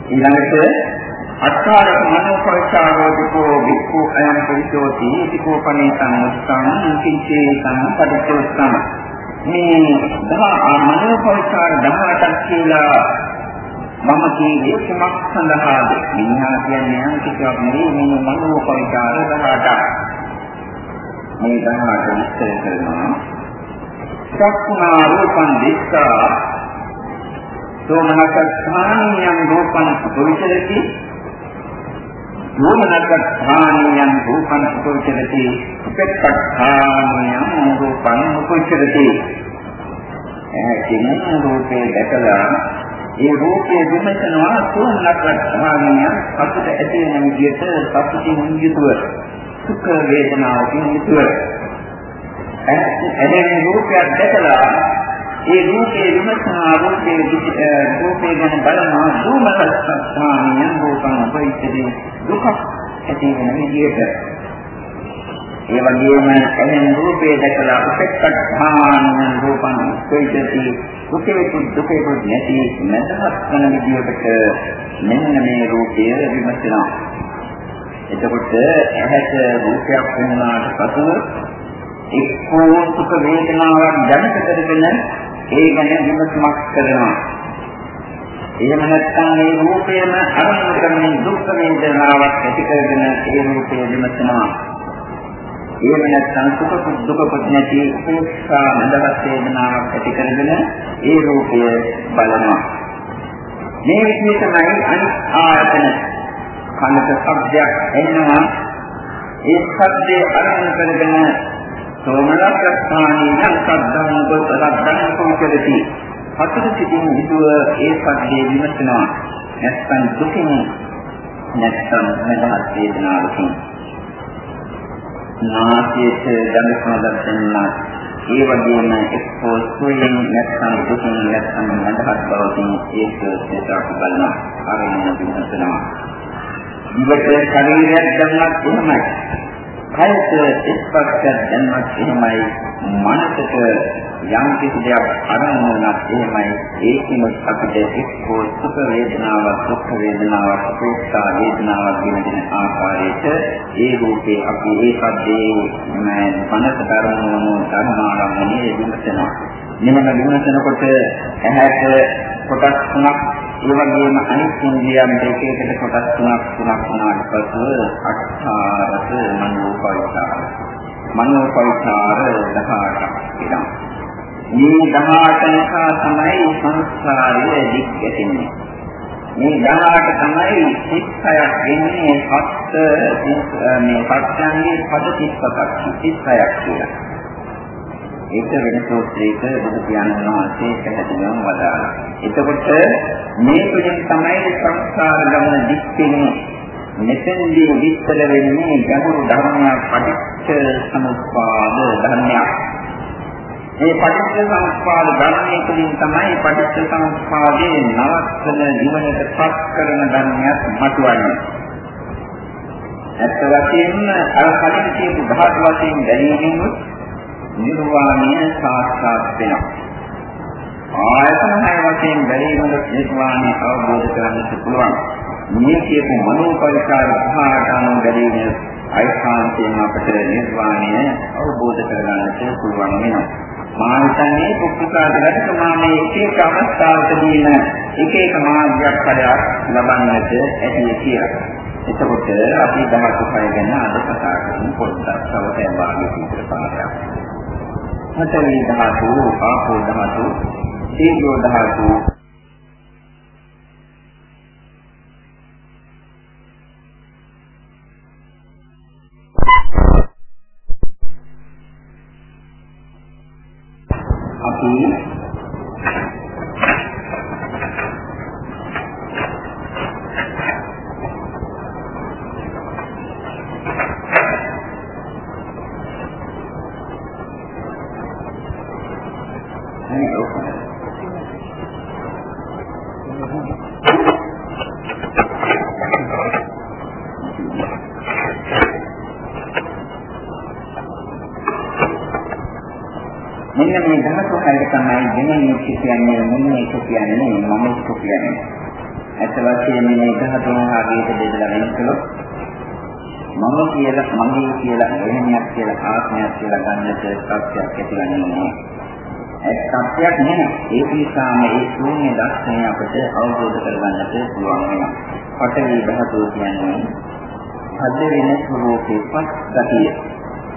ඊළඟට අත්කාරක මනෝපරිචාරෝධකෝ වික්ඛු අයං පරිචෝති ඉතිකෝ පනේතං උස්සං කිංචේ සං පරිචෝස්සං මේ දහ මනෝපරිචාර 18ක් කියලා මම කියන්නේ කුමක් සඳහාද? විඤ්ඤා කියන්නේ යම් කිසිවක් නෙවෙයි මේ මනෝපරිචාර 18ක්. මේ ධර්මයට විස්තර කරනවා. චක්කුණා රූපං දිස්සා සෝමනසත්ථානියං රූපං පුරිචරති සෝමනසත්ථානියං රූපං පුරිචරති උපෙක්ඛානියං රූපං පුරිචරති එහෙනම් රූපේ දැකලා ඒ රූපයේ විමසනවා සෝමනසත්ථානියං සතුට ඇති වෙන විදිහට සතුටින් යුතුව සුඛ වේදනාවකින් යුතුව එදින රූපයක් දැකලා ඒ රූපේ විමසනා රූපේ රූපේ ගැන බලනවා දුමහස්සානියන් රූපං උපයිතදී දුක ඇති වෙන විදිහට. ඒ වගේම එදින රූපේ දැකලා උපෙක්ඛානියන් රූපං උපයිතදී දුකේ දුකේ නැති නැතහත් වෙන විදිහකට මෙන්න මේ රූපය විමසනවා එතකොට ඇහැට රූපයක් වුණාට පසුව එක්කෝ සුඛ වේදනාවක් දැනට කරගෙන ඒ ගැන විමසමක් කරනවා. එහෙම නැත්නම් මේ රූපයම අරමුණු කරමින් දුක් වේදනාවක් ඇති කරගෙන ඒ රූපය විමසනවා. එහෙම නැත්නම් සුඛ දුක නැති උපේක්ෂා නදවත් වේදනාවක් ඇති කරගෙන ඒ රූපය බලනවා. මේ විදිහටමයි අනිත් ආයතන කනට ශබ්දයක් එනවා ඒ ශබ්දේ අරමුණු කරගෙන සෝමනස්සානී නම් සද්දං සද්දං කුචරති හතර සිටින් විදුව ඒ ශබ්දේ විමසනවා. නැත්නම් දුකින් නැත්නම් මනහත් වේදනාවකින්. නාසයට දඬුකමක් දෙන්නා ඒ වගේම එක්කෝ සුවයෙන් නැත්නම් දුකින් නැත්නම් මනහත් බවකින් ඒක සිතාක බලනවා. අරමුණ විමසනවා ඉවට ශරීරයක් දැම්මත් එහෙමයි. කයට ස්පර්ශයක් දැම්මත් එහෙමයි. මනසට යම් කිසි දෙයක් අරමුණක් එහෙමයි. ඒකෙම අපිට එක්කෝ සුඛ වේදනාවක්, දුක් වේදනාවක්, ප්‍රේක්ෂා වේදනාවක් කියන දෙන ආකාරයට ඒ රූපේ අපි ඒ පද්දේ මනසට අරමුණු ධර්මාරම්මනේ විමසනවා. මෙන්න විමසනකොට ඇහැට කොටස් තුනක් ඒ වගේම අනිත් ඉන්ද්‍රියන් දෙකකට කොටස් තුනක් තුනක් වුණාට පසු අට්ඨාරස මනෝපවිචාර. මනෝපවිචාර 18ක් වෙනවා. මේ 18 නිසා තමයි සංස්කාරය දික් ඇතින්නේ. මේ 18 තමයි 36ක් වෙන්නේ හත් මේ පස්යන්ගේ පද 35ක් 36ක් කියලා. ඒක වෙන සූත්‍රයක බුදු පියාණන් වහන්සේ පැහැදිලිවම වදාළා. එතකොට මේ තුලින් තමයි සංස්කාර ගමන දික්කෙන්නේ. මෙතෙන්දී විස්තර වෙන්නේ ගැඹුරු ධර්මයක් පටිච්ච සමුප්පාද ධර්මයක්. මේ පටිච්ච සමුප්පාද ධර්මයේ තුලින් තමයි පටිච්ච සමුප්පාදයේ නවත්තන නිවනට පත් කරන ධර්මයක් මතුවන්නේ. ඇත්ත වශයෙන්ම අර කලින් කියපු ධාතු වශයෙන් දැනීමෙන් නිර්වාණය සාක්ෂාත් වෙනවා. ආයතන හය වශයෙන් බැලීමද නිර්වාණය අවබෝධ කරගන්නට පුළුවන්. මේ කියපු මනෝපරිකාර භාගාන බැලීම අයිකාන්තයෙන් අපට නිර්වාණය අවබෝධ කරගන්නට පුළුවන් වෙනවා. මා හිතන්නේ පුස්තකාගතක මා මේ එක එක අවස්ථාවකදීම එක එක මාර්ගයක් පදයක් ලබන්නට ඇති කියලා. එතකොට අපි ධාතු හය ගැන අද කතා කරමු පොඩ්ඩක් තව පැය භාගයක විතර පාඩයක්. පඨවි ධාතු, ආපෝ ධාතු, තේජෝ ධාතු, අපි මගේ කියලා එහෙමයක් කියලා ආත්මයක් කියලා ගන්නට සත්‍යයක් ඇතිවන්නේ නැහැ. ඒ සත්‍යයක් නෙමෙයි. ඒ නිසාම ඒ ශූන්‍ය දර්ශනය අපට අවබෝධ කරගන්නට පුළුවන් වෙනවා. පඨවි ධාතුව කියන්නේ හද වෙන ස්වરૂපේ පස් ගතිය.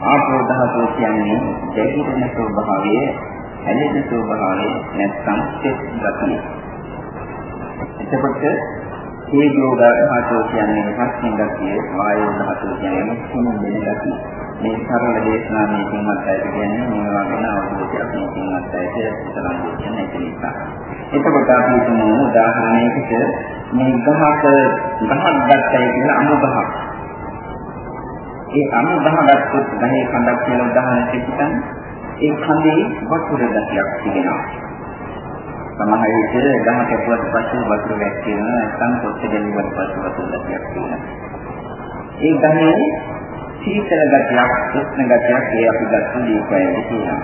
ආපෝ ධාතුව කියන්නේ දෙහිදෙන ස්වභාවයේ ඇලෙන ස්වභාවය නැත්නම් සෙත් ගතිය. එතකොට තේජෝ ධාතුව කියන්නේ පස්යෙන් ගතිය, වායෝ ධාතුව කියන්නේ කුණු වෙන ගතිය. මේ සරල දේශනා මේ තුන්වත් ඇයි කියන්නේ මේවා ගැන අවබෝධයක් මේ තුන්වත් ඇයි ඉස්සරහින් කියන එක නිසා. එතකොට අපි හිතමු උදාහරණයකට මේ ගහක ගහක් ගත්තයි කියලා අමු ගහක්. ඒ අමු ගහ ගත්තොත් ගහේ කඳක් කියලා උදාහරණයක් හිතන්න ඒ කඳේ වතුර ගතියක් තිබෙනවා. සමහර විට ගහ කැපුවට පස්සේ වතුර වැක්කෙන නැත්නම් පොත් දෙන්නුවට පස්සේ වතුර ගතියක් තියෙනවා. ඒ ගහේ සීතල ගතියක්, උෂ්ණ ගතියක් ඒ අපි ගන්න දීපයයි තියෙනවා.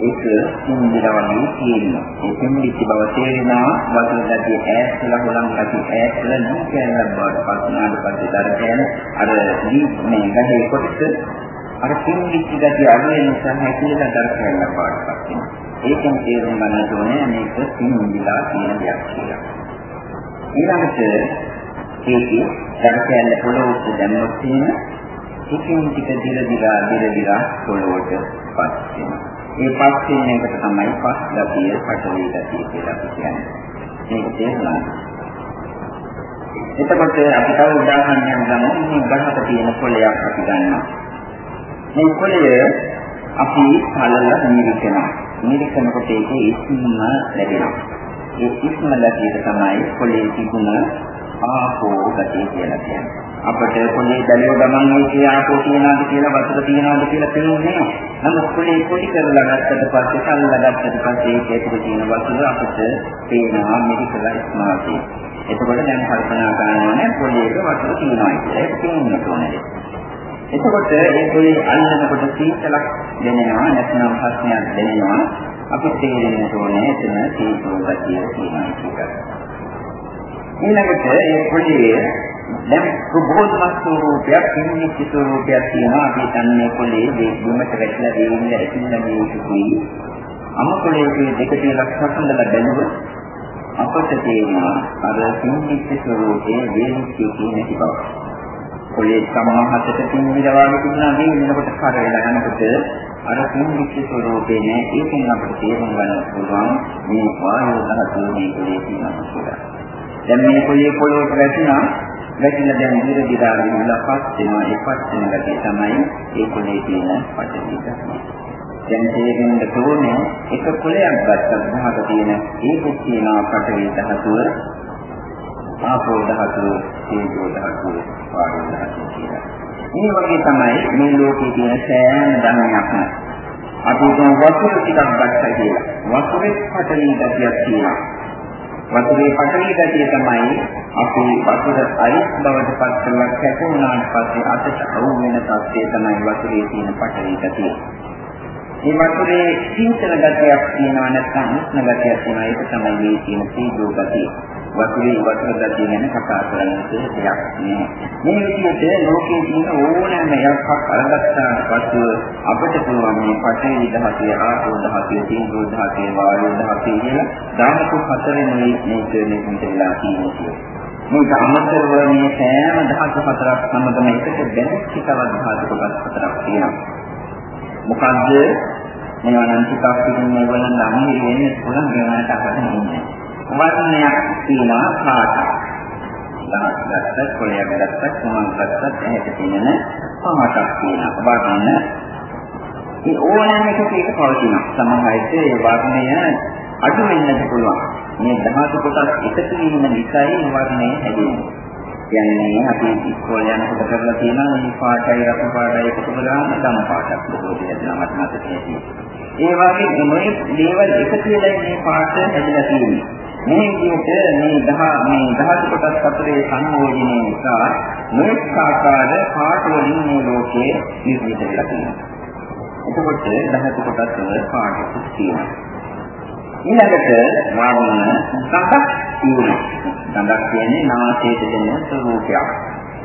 ඒක සින්දිරවලු තියෙනවා. ඒ දෙම්ලිච්ච බව තේරෙනවා වතුර ගතිය ඈත්ලා හොලන් ගතිය ඈත්ලා නූකෑනක් බවට පත් වුණාට පස්සේ දරගෙන අර මේ ගහේ කොටස අර කිංගිච්ච ගතිය අඩු වෙන නිසා හැකියලා දර්ශනයක් පාඩපත් වෙනවා. ඒකෙන් තේරුම් ගන්න ඕනේ මේක කිංගිලා කියන දෙයක් කියලා. ඊළඟට ඒකේ දර්ශනය පොළොවට දැම්මොත් තියෙන ටිකින් ටික දිල දිලා දිල දිලා පොළොවට පස් වෙනවා. ඒ පස් වෙන එකට තමයි පස් ගතිය, පටවි ගතිය කියලා අපි කියන්නේ. මේක තේරුණා. එතකොට අපි තව උදාහරණයක් ගමු. මේ ගහක තියෙන පොළයක් අපි ගන්නවා. මේ කුලය අපි කලල නිරීක්ෂණය. නිරීක්ෂණකොට ඒක ඉස්ම ලැබෙනවා. ඒ ඉස්ම ලැබියට තමයි කුලේ තිබුණ ආපෝ ගතිය කියලා කියන්නේ. අපිට කුලේ දැලිය ගමන් මේ ආපෝ තියනවාද කියලා වතුර තියනවාද කියලා තේරෙන්නේ නැහැ. නමුත් කුලේ පොඩි කරලා ගත්තට පස්සේ කල්ලා ගත්තට පස්සේ ඒක තියෙන වතුර අපිට පේනවා මෙරිකලා ඉස්මාදී. එතකොට දැන් කල්පනා කරනවා නේ කුලේක වතුර තියනවා කියලා. ඒක තේරෙන්න ඕනේ. එතකොට ඒ තුලින් අල්ලනකොට සීතලක් දැනෙනවා නැත්නම් ප්‍රශ්නයක් දැනෙනවා. අපි තේරෙන්න ඕනේ එතන සීතල ගතිය තියෙනවා කියලා. ඊළඟට ඒ පොඩියේ දැන් ප්‍රබෝධමත් ස්වરૂපයක් කියන්නේ ස්වરૂපයක් තියෙනවා අපි දන්නේ කොලේ මේ දුමට වැටලා දෙන්නේ ඇතිලා දෙන්නේ අමකොලේ දෙක තියෙනක් සම්බන්ධව බැලුවොත් අපට තේරෙනවා අර සිංහිත ස්වરૂපයේ වේලිච්චේ නැති බව. පොළේ සමහතට පින්විල වගේ තිබුණා මේ වෙනකොට කර වෙලා යනකොට අර පින්විච්ච ස්වરૂපේ නෑ ඒකෙන් අපිට තේරුම් ගන්න පුළුවන් මේ වායු ධාතුව මේ පොළේ තියෙනවා කියලා. දැන් මේ පොළේ පොළොවට වැටුණා වැටිලා දැන් ඉර දිලා විලා පස් වෙනවා ඒ පස් වෙන ගැටේ තමයි ඒ පොළේ තියෙන පටවි ධාතුව. දැන් තේරෙන්න තෝරන්නේ එක කුලයක් ගත්තත් ගහක තියෙන ඒකෙත් තියෙනවා පටවි ධාතුව ආපෝ ධාතුව තේජෝ ධාතුව වායු ධාතුව කියලා. මේ වගේ තමයි මේ ලෝකේ තියෙන සෑම ධර්මයක්ම අපි කියන වස්තු ටිකක් ගත්තා කියලා. වස්තුවේ පටවි ගතියක් තියෙනවා. වතුරේ පටවි ගතිය තමයි අපි වතුර අයිස් බවට පත් කරලා කැපුණාට පස්සේ අතට අවු වෙන තත්ත්වය තමයි වතුරේ තියෙන පටවි ගතිය. මේ වතුරේ සීතල ගතියක් තියෙනවා නැත්නම් උෂ්ණ ගතියක් තියෙනවා ඒක තමයි මේ තියෙන සීතල ගතිය. වතුරේ වතුර ගතිය ගැන කතා කරන්න දෙයක් නෑ. මේ විදිහට ලෝකයේ තියෙන ඕනෑම එකක් අරගත්තා පසු අපිට පුළුවන් මේ පඨවි ධාතුවේ ආපෝ ධාතුවේ තීජෝ ධාතුවේ වායෝ ධාතුවේ කියන ධාතු හතරෙන් මේක නිකුත් වෙලා තියෙනවා. මේක අමතරව මේ සෑම ධාතු හතරක් සමගම එකට බැඳිච්ච තවත් ධාතු කොටස් හතරක් තියෙනවා. මොකද්ද මේවා නම් ටිකක් පිටින් මේවල නම් වෙන්නේ පුළුවන් ගණනට අපිට ඉන්නේ. වර්ණයක් තියෙනවා පාටක්. දහස් ගත්තත් කොළයක් ගත්තත් කොමන් ගත්තත් එහෙට තියෙන පාටක් තියෙනවා. වර්ණ මේ ඕනෑම එකක ඒක පවතිනවා. සමහර විට ඒ වර්ණය අඩු වෙන්නත් පුළුවන්. මේ ධාතු කොටස් එකතු වීම නිසායි වර්ණය හැදෙන්නේ. කියන්නේ අපි ඉස්කෝලේ යනකොට කරලා තියෙනවා මේ පාඩයි රස පාඩයි එකතු කරාම ධම පාඩක් බොහෝ දෙනා මට මතකයි. ඒ වගේ මේ දේවල් එකතු වෙලා මේ පාඩ හැදලා තියෙනවා. මේ විදිහට මේ දහ මේ දහස් කොටස් අතරේ සංයෝජනය නිසා මේ ආකාර පාඩ වලින් මේ ලෝකයේ නිර්මිත වෙලා තියෙනවා. එතකොට දහස් කොටස් වල පාඩ තියෙනවා. ඊළඟට වර්ණ සඳක් තියෙනවා. සඳක් කියන්නේ නාසයට දෙන ස්වરૂපයක්.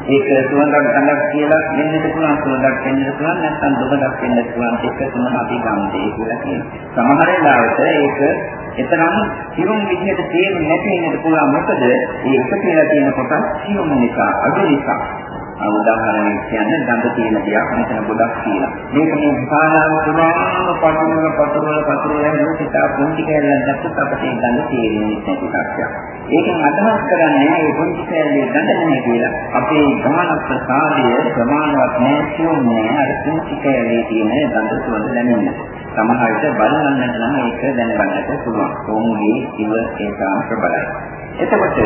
ඒක සුවඳක් සඳක් කියලා වෙන්නත් පුළුවන් සුවඳක් වෙන්නත් පුළුවන් නැත්නම් දුබලක් වෙන්නත් පුළුවන් ඒක තුන අපි ගන්නේ කියලා කියනවා. සමහර වෙලාවට ඒක එතරම් සිරුම් විදිහට තේරෙන්නේ නැති වෙන්නත් පුළුවන් මොකද මේ එක කියලා තියෙන කොටස් සිරුම් නිසා අඩු නිසා. උදාහරණයක් කියන්නේ දඬ තියෙන දෙයක් මෙතන ගොඩක් තියෙනවා. මේක මේ විපාකාව පුරාම පතුරවල පතුරවල පතුරවල යන සිතා පුංචි කැලලක් දැක්කත් අපිට ඒ දඬ තේරෙන්නේ නැති කක්යක්. ඒකෙන් අදහස් කරන්නේ මේ පුංචි කැලේ දඬ නැහැ කියලා. අපේ ගමන ප්‍රසාදය ප්‍රමාණවත් නැහැ කියන්නේ අර පුංචි කැලේ තියෙන දඬ සුවඳ දැනෙන්නේ. සමහර විට බලන්නට නම් ඒක දැනගන්නට පුළුවන්. කොහොමද ඉව ඒකාම ප්‍රබලයි. එතකොට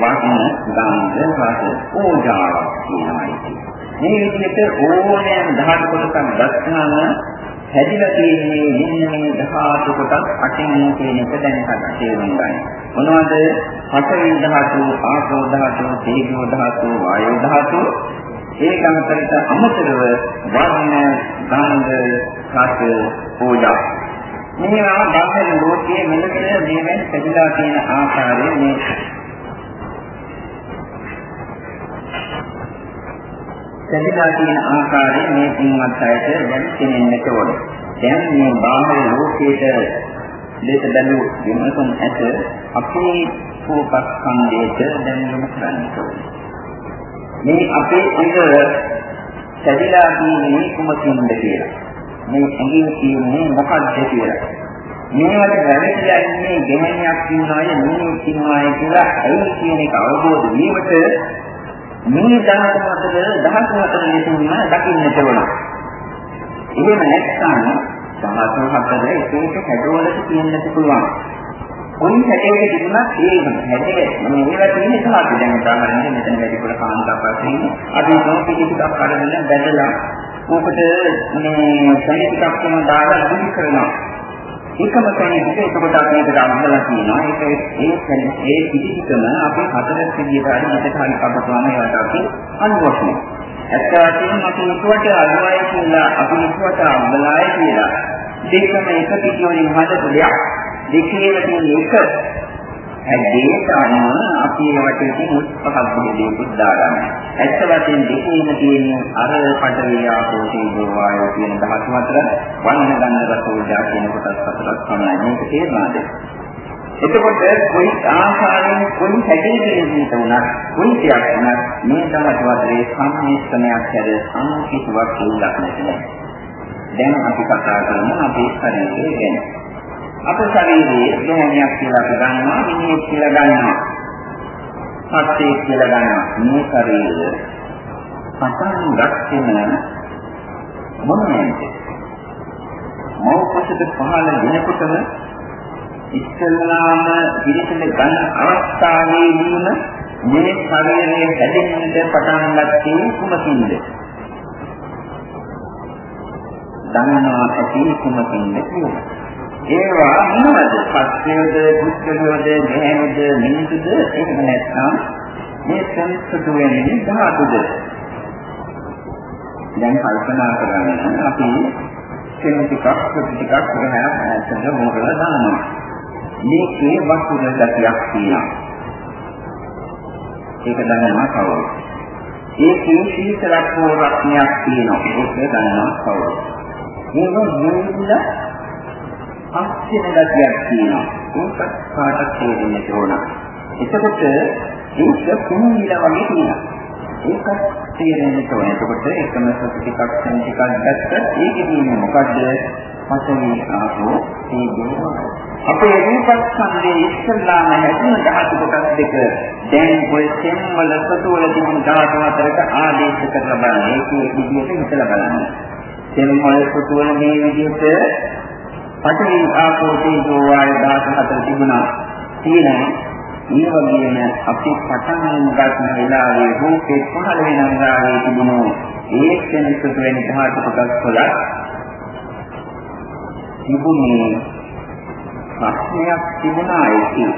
වාහන ගාන්ධ රස ඕජාවක් කියනවායි. මේ විදිහට ඕනෑම ධාතු කොටසක් දක්නාම හැදිලා තියෙන්නේ මෙන්න මේ ධාතු කොටස් අටින් කියන එක දැන් හදා තේරුම් ගන්න. මොනවද? පඨවි ධාතු, ආපෝ ධාතු, තේජෝ ධාතු, වායෝ ධාතු. ඒක අතරට අමතරව වර්ණ, ගන්ධ, රස, ඕජා මේවා බාහිර ලෝකයේ මෙලෙස මේවෙන් පැතිලා තියෙන ආකාරය මේ පැතිලා තියෙන ආකාරය මේ පින්වත් අයට දැන් තේරෙන්නට ඕන. දැන් මේ බාහිර ලෝකයේ දෙත බැලු විමසුම් ඇත අපේ රූපස් ඛණ්ඩයට දැන් යොමු කරන්න ඕනේ. මේ අපේ අඟ පැතිලා තියෙන්නේ කුමකින්ද කියලා. මේ ඇඟින් කියන්නේ මොකක්ද කියලා. මේවට වැරදිලා ඉන්නේ ගෙහණියක් කියනවාය මිනිහෙක් කියනවාය කියලා ඇයි කියන එක අවබෝධ වීමට මේ දහස මතද දහස් මතද ලෙසින්ම දකින්නට ඕන. එහෙම නැත්නම් සමහර හතර ඒක හැඩවලට කියන්නත් පුළුවන්. කොයි හැඩයක තිබුණත් ඒ හැඩේ මේ ඒවා තියෙන සාපි දැන් උදාහරණයක් මෙතන වැඩිපුර කාන්තාවක් වශයෙන් අපි මොකද ටිකක් අරගෙන බැදලා මොකද මේ සැලි ටිකක් වෙන දාලා දුක් කරනවා. එකම කෙනෙක් එතකොට අපි ඒකට අම්මලා කියනවා. ඒක ඒ ඒ පිටිකම අපි හතරක් විදිහට හරි මෙතන හරි කපපුවාම ඒවට අපි අනුවස්න. ඇත්ත වශයෙන්ම අපි ඉක්වට අනුවයි කියලා අපි ඉක්වට අම්මලායි කියලා දෙකම එක පිටියෝලින් හදපු දෙයක්. දෙකේම තියෙන එක හැදේට අනුව අපි ඒවට ඉතින් පහක් දෙකක් දාගන්න. ඇත්ත වශයෙන් දෙකේම තියෙන අර පඩවිය ආපෝතේ වායෝ කියන ධාතු අතර වන්න ගන්න රසෝජා කියන කොටස් හතරක් තමයි මේක තේරෙනවද? එතකොට කොයි ආකාරයෙන් කොයි හැදෙන්නේ වුණත් කොයි දෙයක් වුණත් මේ ධාතු අතරේ සම්මිශ්‍රණයක් හැද සංකීර්ණවක් කියලා නැහැ. දැන් අපි කතා කරමු අපේ ශරීරය ගැන. අප ශරීරයේ ගැහණියක් කියලා අපි ගන්නවා, මිනිහෙක් කියලා ගන්නවා. සත්‍යයක් කියලා ගන්නවා. මේ ශරීරය පටන් ගන්න මොනවද? මව කුසට පහළ වෙනකොටම ඉස්සල්ලාම පිළිසඳ ගන්න අවස්ථාවේදීම මේ ශරීරයේ හැදෙන්නට පටන් ගත්තේ කුමකින්ද? දන්නවා ඇති කුමකින්ද කියලා. ඒවා මොනවද? පස්යේද, පුස්තකයේද, ගැහැණුද, මිනිසුද, එහෙම නැත්නම් මේ සංස්කෘත වෙන්නේ ධාතුද? දැන් කල්පනා කරගන්න අපි කෙනෙක් ටිකක් ටිකක් ගහන ඇත්තට මොකද දානවා. මේකේ වස්තුද ගතියක් තියෙනවා. ඒක දන්නවා කවුරු? ඒකේ සීතලක් හෝ රත්නයක් තියෙනවා. ඒක දන්නවා කවුරු? මේක නිවිලා අස්සින ගතියක් තියෙනවා. ඒකත් කාටත් තේරෙන්න ඕන. එතකොට ඒක කුණුවිලා වගේ තියෙනවා. ඒකත් තේරෙන්න ඕන. එතකොට එකම සතු ටිකක් සම් ටිකක් දැක්කත් ඒකේ තියෙන්නේ මොකද්ද? පසවි ආපෝ තේජෝ අපේ රූපස්කන්ධයේ ඉස්සල්ලාම හැදුන ධාතු කොටස් දෙක දැන් ඔය සෙම්වල සතුවල තිබුණු ධාතු අතරට ආදේශ කරලා බලන්න. ඒකේ විදිහට හිතලා බලන්න. සෙම්වල සතුවල මේ විදිහට පඨවි ආපෝ තේජෝ වායු ධාතු හතර තිබුණා. තියෙනවා. මේ වගේම අපි පටන් ගන්න වෙලාවේ රූපේ පහළ වෙන වෙලාවේ තිබුණු ඒ කෙනෙකුට වෙන ධාතු කොටස් වල තිබුණේ ප්‍රශ්නයක් තිබුණා ඒකේ.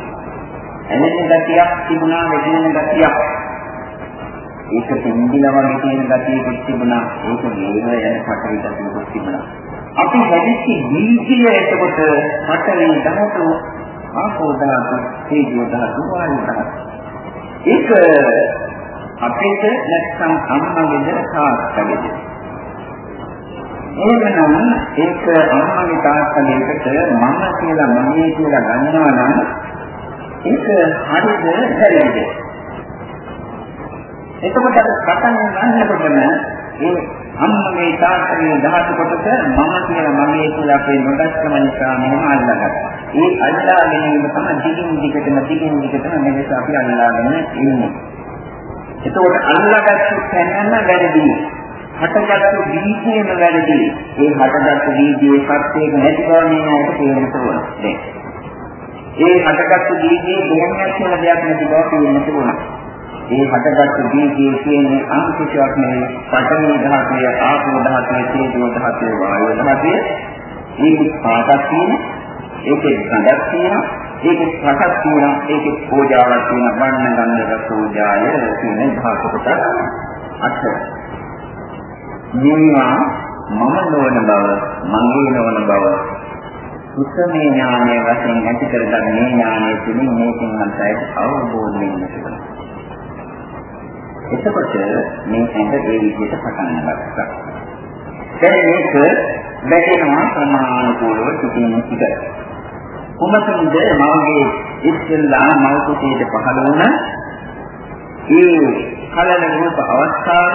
ඇලෙන ගතියක් තිබුණා වෙදින ගතියක්. ඒක පින්දිලා වගේ තියෙන ගතියකුත් තිබුණා. ඒක වේග යන පටවි ගතියකුත් තිබුණා. අපි හැදිච්ච ජීවිතය එතකොට පටවි ධාතු ආපෝ ධාතු තේජෝ ධාතු වායු ධාතු. ඒක අපිට නැත්නම් අම්මගෙද තාත්තගෙද එහෙමනම් ඒක අම්මගේ තාත්තගේකට මම කියලා මගේ කියලා ගන්නවා නම් ඒක හරිද වැරදිද? එතකොට පටන් ගන්නකොටම ඒ අම්මගේ තාත්තගේ ධාතු කොටස මම කියලා මගේ කියලා අපේ නොදැක්කම නිසා මෙහෙම අල්ලගත්තා. ඒ අල්ලා ගැනීම තමයි දිගින් දිගටම දිගින් දිගටම මෙලෙස අපි අල්ලාගෙන ඉන්නේ. එතකොට අල්ලාගත්තු තැනම වැරදි. හටගත්තු බීජයම වැරදි. ඒ හටගත්තු බීජයේ සත්‍යයක නැති බව නේද තේරෙන්න ඕන. දැන්. ඒ හටගත්තු බීජයේ දෙයක් කියලා දෙයක් නැති බව තේරෙන්න ඕන. ඒ හටගත්තු බීජයේ තියෙන අංශයක් නෙවෙයි පඨවි ධාතුය, ආපෝ ධාතුය, තේජෝ ධාතුය, වායෝ ධාතුය. මේ පාටක් තියෙන ඒකේ ගඳක් තියෙනවා ඒකේ රසක් තියෙනවා ඒකේ පෝජාවක් තියෙනවා වර්ණ ගන්ධ රසෝජාය කියන ධාතු කොටස් අට මේවා මම නොවන බව මගේ නොවන බව උත්සමේ ඥානය වශයෙන් ඇති කරගන්න මේ ඥානය තුළින් මේකෙන් අන්තයට අවබෝධ වෙන්නට එතකොට මේ ඇඟ ඒ විදිහට පටන් ගන්නවා. දැන් මේක වැටෙනවා ප්‍රමාණිකෝලව සිටින සිට. කොමතනද මගේ ඉස්සෙල්ලා මෞතුතේට පහළ වුණ ඒ කලන රූප අවස්ථාව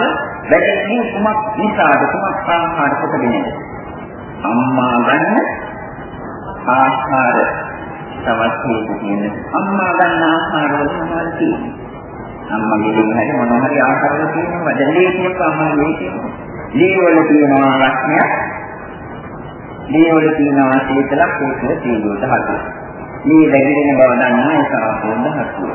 වැටෙන්නේ කුමක් නිසාද? කුමක් ආහාර කොටගෙනද අම්මා ගන්න ආහාර. තවත් හේතු තියෙන අම්මා ගන්න ආහාර වල මොනවද තියෙන්නේ? අම්මගේ දෙන්න හැටි මොනවා හරි ආහාර වල තියෙනවා දැලේ කියපු අම්මගේ තියෙනවා ලී වල තියෙනවා රස්නයක් ලී වල තියෙනවා සීතලක් ඒක තීව්‍ර දහතු මේ වැగిරෙන බව දන්නා ඒක ආපෝද දහතුව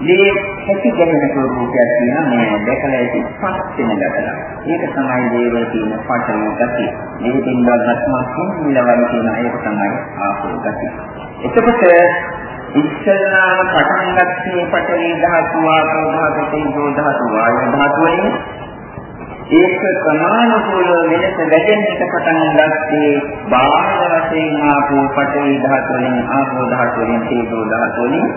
මේ ඇති ගැහෙන ස්වરૂපයක් තියෙනවා මේ දැකලා ඇති පස් වෙන ගැටලා. ඒක තමයි දේවල් තියෙන පටන් ගතිය. මේ දෙන්නවත්ම කුමිලවල තියෙන ඒක තමයි ආපෝ ගතිය. එතකොට ඉස්සල්ලාම පටන් ගත්තේ පටවි ධාතු ආපෝ ධාතු තේජෝ ධාතු වායු ධාතු වලින් ඒක ප්‍රමාණිකෝල වෙනස වැඩෙන්නට පටන් ගත්තේ බාහිර වශයෙන් ආපෝ පටවි ධාතු වලින් ආපෝ ධාතු වලින් තේජෝ ධාතු වලින්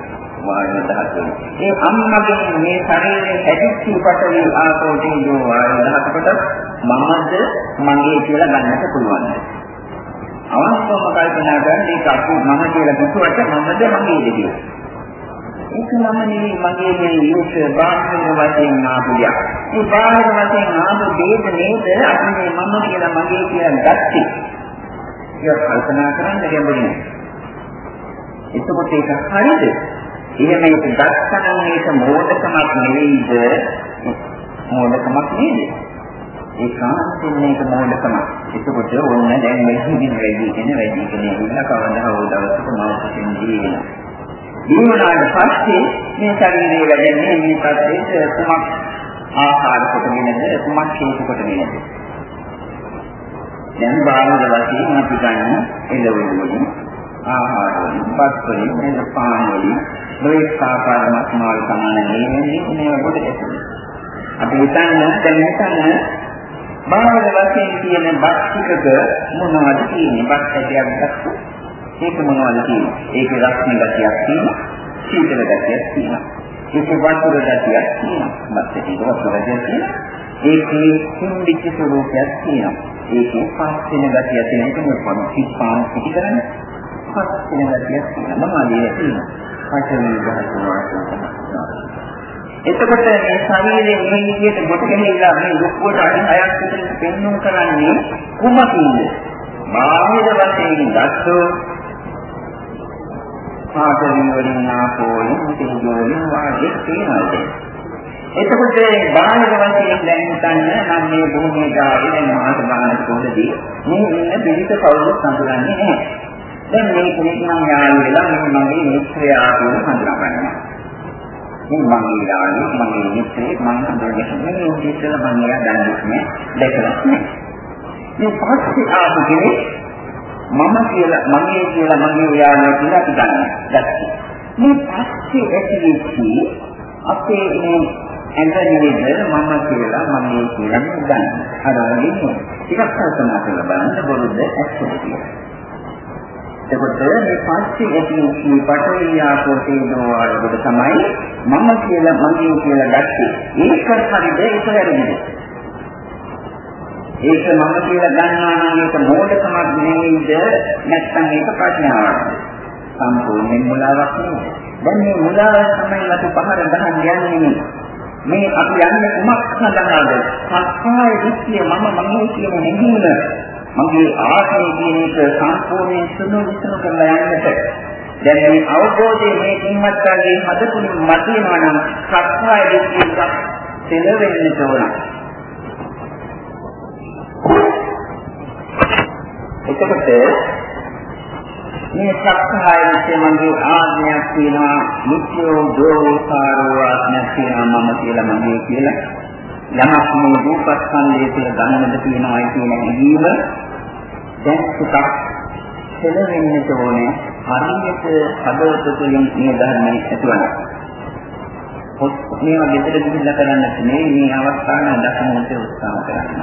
වායු ධාතුව. ඒ අම්මගේ මේ ශරීරයේ හැදිච්ච පටවි ආපෝ තේජෝ වායු ධාතුවට මමද මගේ කියලා ගන්නට පුළුවන්. අවස්ථාව කල්පනා කරන්නේ ඒක අකු මම කියලා කිව්වට මමද මගේද කියලා. ඒක මම නෙවෙයි මගේ මේ යුත් බාහිර වශයෙන් ආපු දෙයක්. මේ බාහිර වශයෙන් ආපු දෙයක නේද අපි මේ මම කියලා මගේ කියලා ගත්තේ. ඒක කල්පනා කරන්න ගැඹුරින්. එතකොට ඒක හරිද? එහෙම ඒක ගත්තනම් ඒක මෝඩකමක් නෙවෙයිද? මෝඩකමක් නේද? ඒකාන්තයෙන් මේක මොඩකම. එතකොට ඕන දැන් මේ හිමින් වැඩි කියන වැඩි කියන ඉන්න කවදා හෝ දවසක මාසෙකින් දීගෙන. ඊවනාට පස්සේ මේ ශරීරයේ වැඩෙන්නේ මේ පැත්තේ කුමක් ආහාර කොටගෙනද කුමක් හේතු කොටගෙනද. දැන් බාහිර වශයෙන් අපි ගන්න එළවලු ආහාර වලින් පස් වලින් එන පාන වලින් නොඑක ආකාරයක් මාල් සමාන නෙවෙයි මේ කොට ඇතුළේ. අපි හිතන්න දැන් හිතන්න බාහිර වශයෙන් තියෙන බත් ටිකක මොනවද තියෙන්නේ? බත් ඇටයක් ගත්තොත් ඒක මොනවද තියෙන්නේ? ඒකේ රස්නේ ගතියක් තියෙනවා. සීතල ගතියක් තියෙනවා. ඒකේ වතුර ගතියක් තියෙනවා. බත් ඇටේ වතුර ගතියක් තියෙනවා. ඒකේ කුම්බිච්ච ස්වરૂපයක් තියෙනවා. ඒකේ පස් වෙන ගතිය තියෙන එක මොකක්ද? සිපාන පිටි කරන්නේ. පස් වෙන ගතියක් තියෙනවා. මොනවද ඒක තියෙනවා? පචන විගහන වාසය එතකොට මේ ශරීරයේ මේ විදිහට කොට ගෙනිලා මේ දුක්වට අඩි 6ක් විතර පෙන්වුම් කරන්නේ කුමකින්ද? බාහිර වශයෙන් දැක්සෝ ආදරින් වලින් ආපෝයි තේජෝලින් වාගේ තියෙනවා. එතකොට බාහිර වශයෙන් දැන් හිතන්න නම් මේ භූමිය ගාවේ දැන් මාස ගානක් පොළදී මේ ඉන්න පිළිස කවුරුත් සම්බුලන්නේ නැහැ. දැන් මේ කෙනෙක් නම් යාළු වෙලා මගේ මිත්‍රය ආපු හඳුනා ගන්නවා. මේ මගේ යාළුවෝ මගේ මිත්‍රේ මම හඳුනගන්නේ මේ ඉස්සෙල්ලා මම එයා දන්නේ දැකලා නැහැ. මේ පස්සේ ආපු කෙනෙක් මම කියලා මගේ කියලා මගේ යාළුවා කියලා අපි දන්නවා. දැක්කේ. මේ පස්සේ ඇතිවෙච්චි අපේ මේ ඇඟනිවිද මම කියලා මගේ කියලා දන්නවා. අර වගේ ටිකක් කල්පනා කරලා බලන්න බොරුද ඇත්තද කියලා. එතකොට මේ පස්සේ ඇති මේ පටවිය ආපෝතේනෝ වලට තමයි මම කියලා මගේ කියලා දැක්කේ. ඒක හරිද ඒක වැරදිද? ඒක මම කියලා ගන්නවා නම් ඒක මෝඩකමක් නෙවෙයිද නැත්නම් ඒක ප්‍රඥාවක්. සම්පූර්ණයෙන් මුලාවක් නෙවෙයි. දැන් මේ මුලාව තමයි අපි පහර ගහන්න යන්නේ මේ අපි යන්නේ කුමක් සඳහාද? සත්‍යය දෘෂ්ටිය මම මගේ කියන හැඟීම මගේ ආත්මය කියන එක සම්පූර්ණයෙන් සුණු විසුණු කරලා යන්නට. දැන් මේ අවබෝධය මේ කින්මත්තාගේ හදපුලින් මතිනවා නම් සත්‍යය දෙකක් තෙලවෙන්න ඕන. එතකොට මේ සත්‍යය විශ්ේ මගේ ආඥාවක් තියෙනවා. නිත්‍යෝ දෝසාරෝ ආඥාවක් තියෙනවා මම කියලා මගේ කියලා. යමක් මේ රූපස්කන්ධය තුළ ගන්නද තියෙනවා කියන හැඟීම දැන් ටිකක් සෙලවෙන්නට ඕනේ හරියට හදවත තුළින් මේ ධර්මයේ ඇතිවන. මේවා දෙතර ගිහිල්ලා කරන්නත් නෙවෙයි මේ අවස්ථාවේ දක්වන්නට උත්සාහ කරන්න.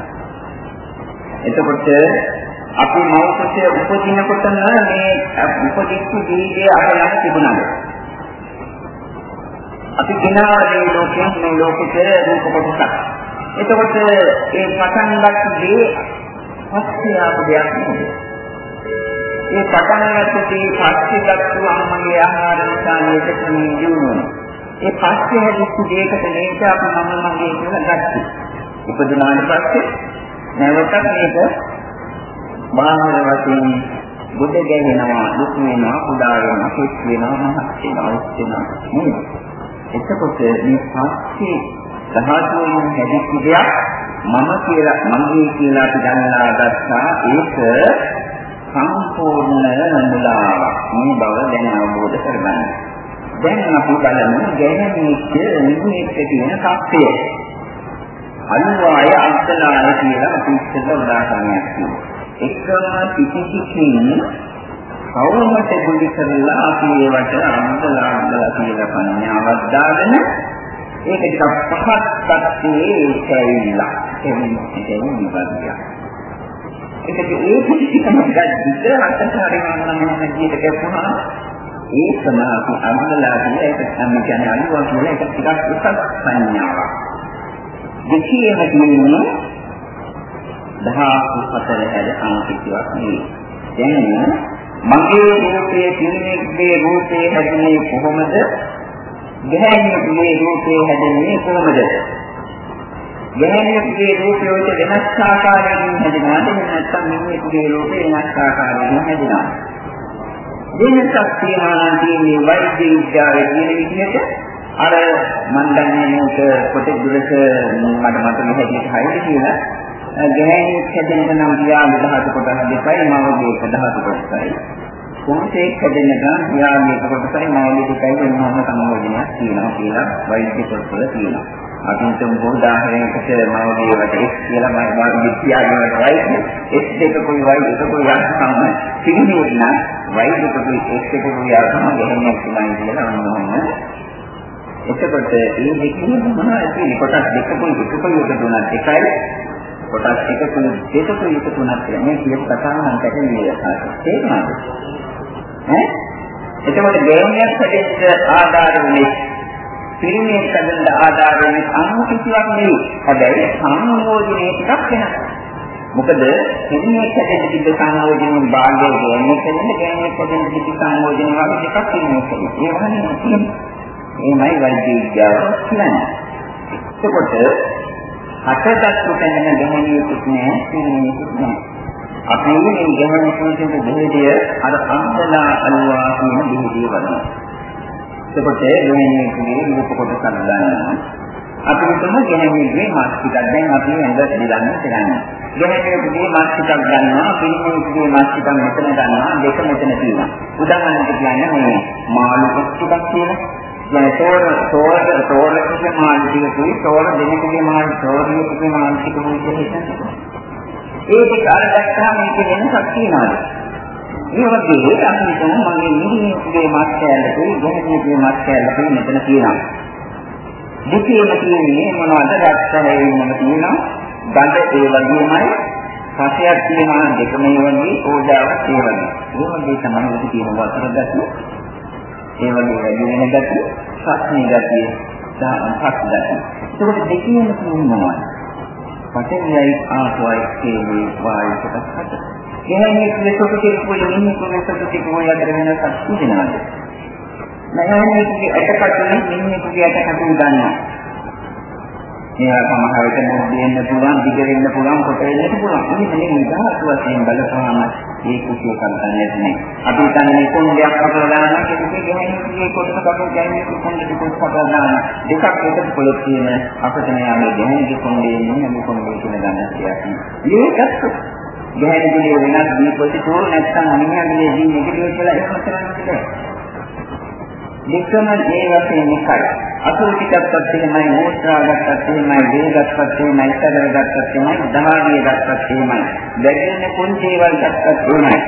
එතකොට අපි මෞර්තිය උපදිනකොටම මේ උපදිච්ච ජීවිතය අපලක් තිබුණාද? අපි දිනාවේ ලෝකයෙන් මේ ලෝකෙට රූප කොටසක්. එතකොට ඒ පටන් ගන්න දේ පස්සේ ආපු දෙයක් නෙවෙයි. ඒ පටන් ගත්තේ පස්සේ ගත්තු අම්මගේ ආහාර නිසා නේද මේ ජීවුනේ. ඒ පස්සේ හැදිච්ච දෙයකට නේද අපි මම මගේ කියලා ගත්තේ. උපදිනාට පස්සේ නැවතත් මේක බාහිර වශයෙන් බුද්ධ ගැහෙනවා දුක් වෙනවා උදා වෙනවා කිස් වෙනවා මහත් වෙනවා ඉස් වෙනවා නේද? එතකොට මේ පස්සේ ධාතුවෙන් හැදිච්ච දෙයක් මම කියලා මගේ කියලා අපි ගන්නා ගත්තා ඒක සම්පූර්ණ මුලාවක් මේ බව දැන අවබෝධ කරගන්න. දැන් අපි බලමු ගැහැණිච්ච නිකුණෙච්ච කියන සත්‍යය. අනුවාය අන්තනාය කියලා අපි ඉස්සෙල්ලා උදාහරණයක් කියමු. එකම පිටිකින් කවුරුමට බුද්ධ කරලා අපි ඒවට අන්තලා අන්තලා කියලා සංඥාවක් දාගෙන ඒක ටිකක් පහත් පැත්තේ කැවිලා එන්නේ එන්නේ විවාදයක්. ඒකද ඒ පිටිකම ගැද්දිට අතහරිනවා නම් විදියට කරපුවා ඒ සමාපි අන්දලා කියන එක තමයි කියන්නේ අනිවාර්ය කියලා ඒක ටිකක් උසස් සංඥාවක්. දෙකේම කියන්නේ දහස් හතර හැද අංකිතයක් නෙවෙයි. දැන් මගේ රූපයේ පිළිමේ රූපේ හැදෙන්නේ කොහොමද? ගැහැණියගේ රූපේ හැදෙන්නේ කොහොමද? ගැහැණියගේ රූපය ඔය වෙනස් ආකාරයකින් හැදෙනවාද නැත්නම් මිනිහෙකුගේ රූපේ වෙනස් ආකාරයකින් හැදෙනවද? වෙනසක් තියනවා නම් තියෙන්නේ වෛද්‍ය විද්‍යාවේ කියන විදිහට අර මන් දන්නේ මේක පොතේ දුරක මට මතක හැටියට හයිද කියලා ගැහැණි හැදෙන්න නම් පියාගේ ධාතු කොටස් දෙකයි මවගේ ධාතු කොටසයි. කොහොමසේ හැදෙන්න නම් පියාගේ කොටසයි මවගේ දෙකයි වෙනම සමෝධනයක් තියෙනවා කියලා වෛද්‍ය පොත්වල තියෙනවා. අපි හිතමු උදාහරණයකට මවගේ වට X කියලා මම වාගේ පියාගේ වට Y X දෙකකුයි Y එකකුයි යන්න සිහිනේ නම් Y දෙකකුයි X එකකුයි යන්න ගැහැණියක් තියෙනවා කියලා අනුමත එතකොට මේ දෙකේ මොනවද තියෙන්නේ කොටස් දෙකකුයි එකකුයි එක තුනක් එකයි කොටස් එකකුයි දෙකකුයි එක තුනක් කියලා. මේ කියපු කතාව නම් පැහැදිලි වෙනවා තේරුණාද? ඈ? එතකොට ගේමියක් හැදෙන්න ආධාර වෙන්නේ පිරිමේ සැදෙන්න ආධාර වෙන්නේ අනු කිසිවක් නෙවෙයි. හැබැයි සංයෝජනයේ ටිකක් වෙනවා. මොකද පිරිමේ හැදෙන්න තිබ්බ සංයෝජනෙන් භාගයේ ගේමියක් හැදෙන්න ගේමියක් හැදෙන්න තිබ්බ සංයෝජන වගේ දෙකක් පිරිමේ හැදෙන්නේ ඒ වගේ නෙවෙයි එහෙමයි වෛද්‍ය විද්‍යාව කියන්නේ. එතකොට හටගත්තු තැනම ගැහණියෙකුත් නෑ, සිංහියෙකුත් නෑ. අපි මේ ගැහණි සූත්‍රයේ දෙහිදිය අර අන්තලා අල්වා කියන දෙහිදිය වගේ. එතකොට ගැහණියෙකුගේ රූප කොටසක් ගන්නවා. අපි හිතමු ගැහණියෙකුගේ මාස් ටිකක් දැන් අපි ඇඳ දෙලන්න කරන්නේ. ගැහණියෙකුගේ මාස් ටිකක් ගන්නවා, පිළිමේකුගේ මාස් ටිකක් මෙතන ගන්නවා, දෙක මෙතන තියෙනවා. උදාහරණයක් කියන්නේ මේ මාළු ටිකක් කියලා සෝර සෝර සෝර කිසිම මානසිකයි සෝර දෙනකගේ මාන සෝරිය කිසිම මානසික මොකද හිතන්නේ ඒක අර දැක්කම මේක වෙනසක් තියනවාද මේ වගේ අපි හිතමු මගේ නිදිමේ මාත්‍යලට ගොඩනගියේ මාත්‍යලට මෙතන තියෙනවා දෙකේම තියෙන්නේ මොනවද රැක්තරේ මොනවද තියෙනවා ගඳ ඒ වගේමයි රසයක් තියෙනවා දෙකම ඒ වගේ ඕජාවක් ඒ වගේ ඒ වගේ තමයි ඔබ කියන වතර දැක්ම ඒ වගේ වැඩි වෙන ගැටි, සත්‍ය ගැටි, සාහසක් ගැටි. ඒකට දෙකේම තියෙන්නේ මොනවද? පඨවියයි ආපෝයි කියන්නේ වායු කොටස් හත. එහෙනම් මේ සොකේ කුලෙ ඉන්නේ කොහොමද සොකේ කුලෙ අතර වෙනසක් තියනවාද? නැහැනේ කිසි ඇටකටුනේ ඉන්නේ කිසි ඇටකටු ගන්නවා. ඒවා සමහර විට මොහොතෙන්න පුළුවන්, දිග වෙන්න පුළුවන්, කොට වෙන්න පුළුවන්. ඉතින් මේ නිදහස් වශයෙන් බලපෑම මේ කුසිය කරන්නේ නැහැ. අපි හිතන්නේ කොණ්ඩයක් අපල දානවා කියන්නේ ගහන්නේ කොටස කපන කියන්නේ කොණ්ඩෙක කොටස කපලා දාන දෙකක් එකට පොළොත් තියෙන අපිට නෑ මේ ගහන්නේ කොණ්ඩේ ඉන්නේ මේ කොණ්ඩේ කියන ගන්න කියන්නේ. මේකත් ගහන්නේ වෙනස් දීපොසි තෝර නැත්නම් අනිවාර්යයෙන් දී නෙගටිව් කියලා එහෙම කරන්නේ නැහැ. දෙකම ඒ වශයෙන් එකයි. අසුර ටිකක්වත් එහෙමයි, මෝත්‍රා ගත්තත් එහෙමයි, වේ ගත්තත් එහෙමයි, සැදර ගත්තත් එහෙමයි, දහාරිය ගත්තත් එහෙමයි. බැගින්නේ කුංචි ඒවල් ගත්තත් එහෙමයි.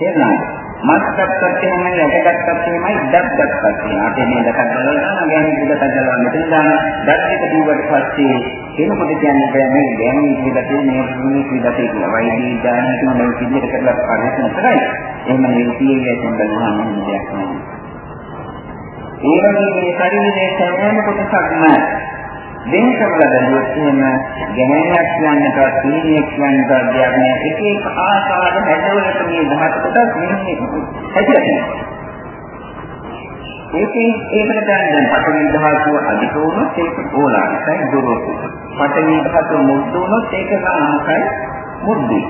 එහෙමයි. මස් ගත්තත් එහෙමයි, ඇට ගත්තත් එහෙමයි, දත් ගත්තත් එහෙමයි. අපේ මේ දකත් බලනවා, ගෑනි දෙකත් බලනවා මෙතන දාන. දත් එක දීවට පස්සේ කෙනෙකුට කියන්නේ බෑ මේ ගෑනි දෙකත් මේ මේ දෙකත් කියලා. වයිදී දාන කියන මේ විදිහට කරලා පරිස්සම් කරයි. එහෙම නෙවෙයි කියන්නේ බලනවා නම් දෙයක් නෑ. ඒ වගේ මේ ශරීරයේ සෑම කොටසක්ම වෙන කරලා බැලුවොත් එහෙම ගැහණියක් කියන්නට සීනියක් කියන්නට දෙයක් නෑ. එක එක ආකාර හැදවලට මේ ධාතු කොටස් මෙන්නේ හැදෙන්නේ ඒකේ ඒකට දැන් පඨවි ධාතුව අධික වුණොත් ඒක ඕලාරිකයි දුරෝසු පඨවි ධාතුව මුද්ද වුණොත් ඒක සාමකයි මුද්දයි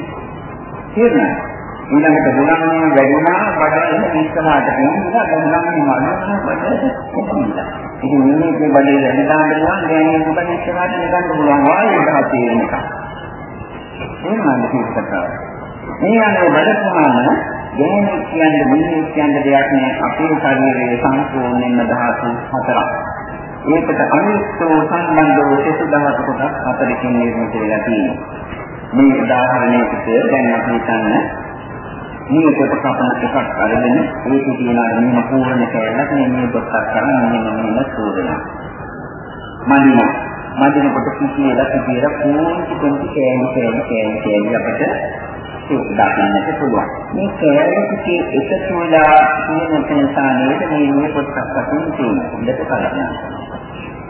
තේරුණාද? ඊළඟට ගුණන්නේ වැඩි වුණා බඩේ ඉස්සරහට කියනවා ගුණන්නේ මනස බඩේ කොහොමද ඉතින් මේකේ බඩේ වැඩි දාන්න පුළුවන් දැන් මේක ඉස්සරහට නිකන් පුළුවන් වායු දහස් තියෙන එක එහෙමද කියනවා මේ අනේ බලපුවාම ගැන කියන්නේ මිනිස් කියන්නේ දෙයක් නෑ අපේ ශරීරයේ සම්පූර්ණයෙන්ම ධාතු හතරක් ඒකට අනිත්‍යව සම්බන්ධව සෙසු ධාතු කොටස් හතරකින් නිර්මිත වෙලා තියෙනවා මේ උදාහරණයකට දැන් අපි හිතන්නේ මේ කොට කපන එකක් අරගෙන ඒක කියනවා මෙන්න පූර්ණ කැලලක් මේ මේ කොටක් කරන් මෙන්න මෙන්න සෝදනවා. මනින මදින කොට කිසියලා කිසියලා පූර්ණ කුංචි කෑලි කෑලි කෑලි කෑලි අපිට ඒක දකින්නට පුළුවන්. මේ කෑලි කිසි එකතු වෙලා තියෙන නිසා නේද මේ මේ කොටක් වශයෙන් තියෙන්නේ. හොඳට බලන්න.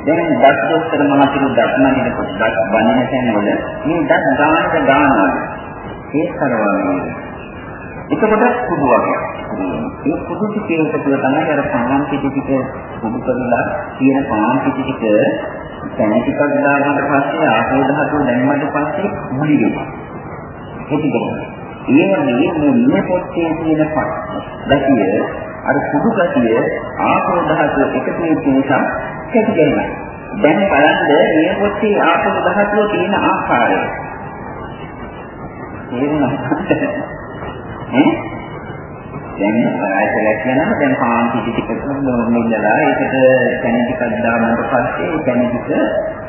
දැන් දත් දොස්තර මහතුරු දත් නදින කොට දත් බඳින තැන්වල මේ දත් දාන්න දානවා. ඒ කරවන්නේ එතකොට කුඩු වගේ. ඒ කුඩු ටිකේ තුළ තමයි අර පාන් පිටි ටික කුඩු කරලා තියෙන පාන් පිටි ටික දැන් ටිකක් දාගන්න පස්සේ ආපෝ ධාතුව දැම්මට පස්සේ මුලි වෙනවා. ඒකද? ඒ වගේ මේ නිය පොත්තේ තියෙන ගතිය අර කුඩු ගතිය ආපෝ ධාතුව එකතු වෙන නිසා කැටි ගන්නවා. දැන් බලන්න මේ පොතේ ආපෝ ධාතුව තියෙන ආකාරය. තේරුණාද? ඈ දැන් ආයතනයක් වෙනවා දැන් පාන්ති ටික මිල්ලලා ඒකට කැණි ටිකක් දාන්නට පස්සේ කැණි ටික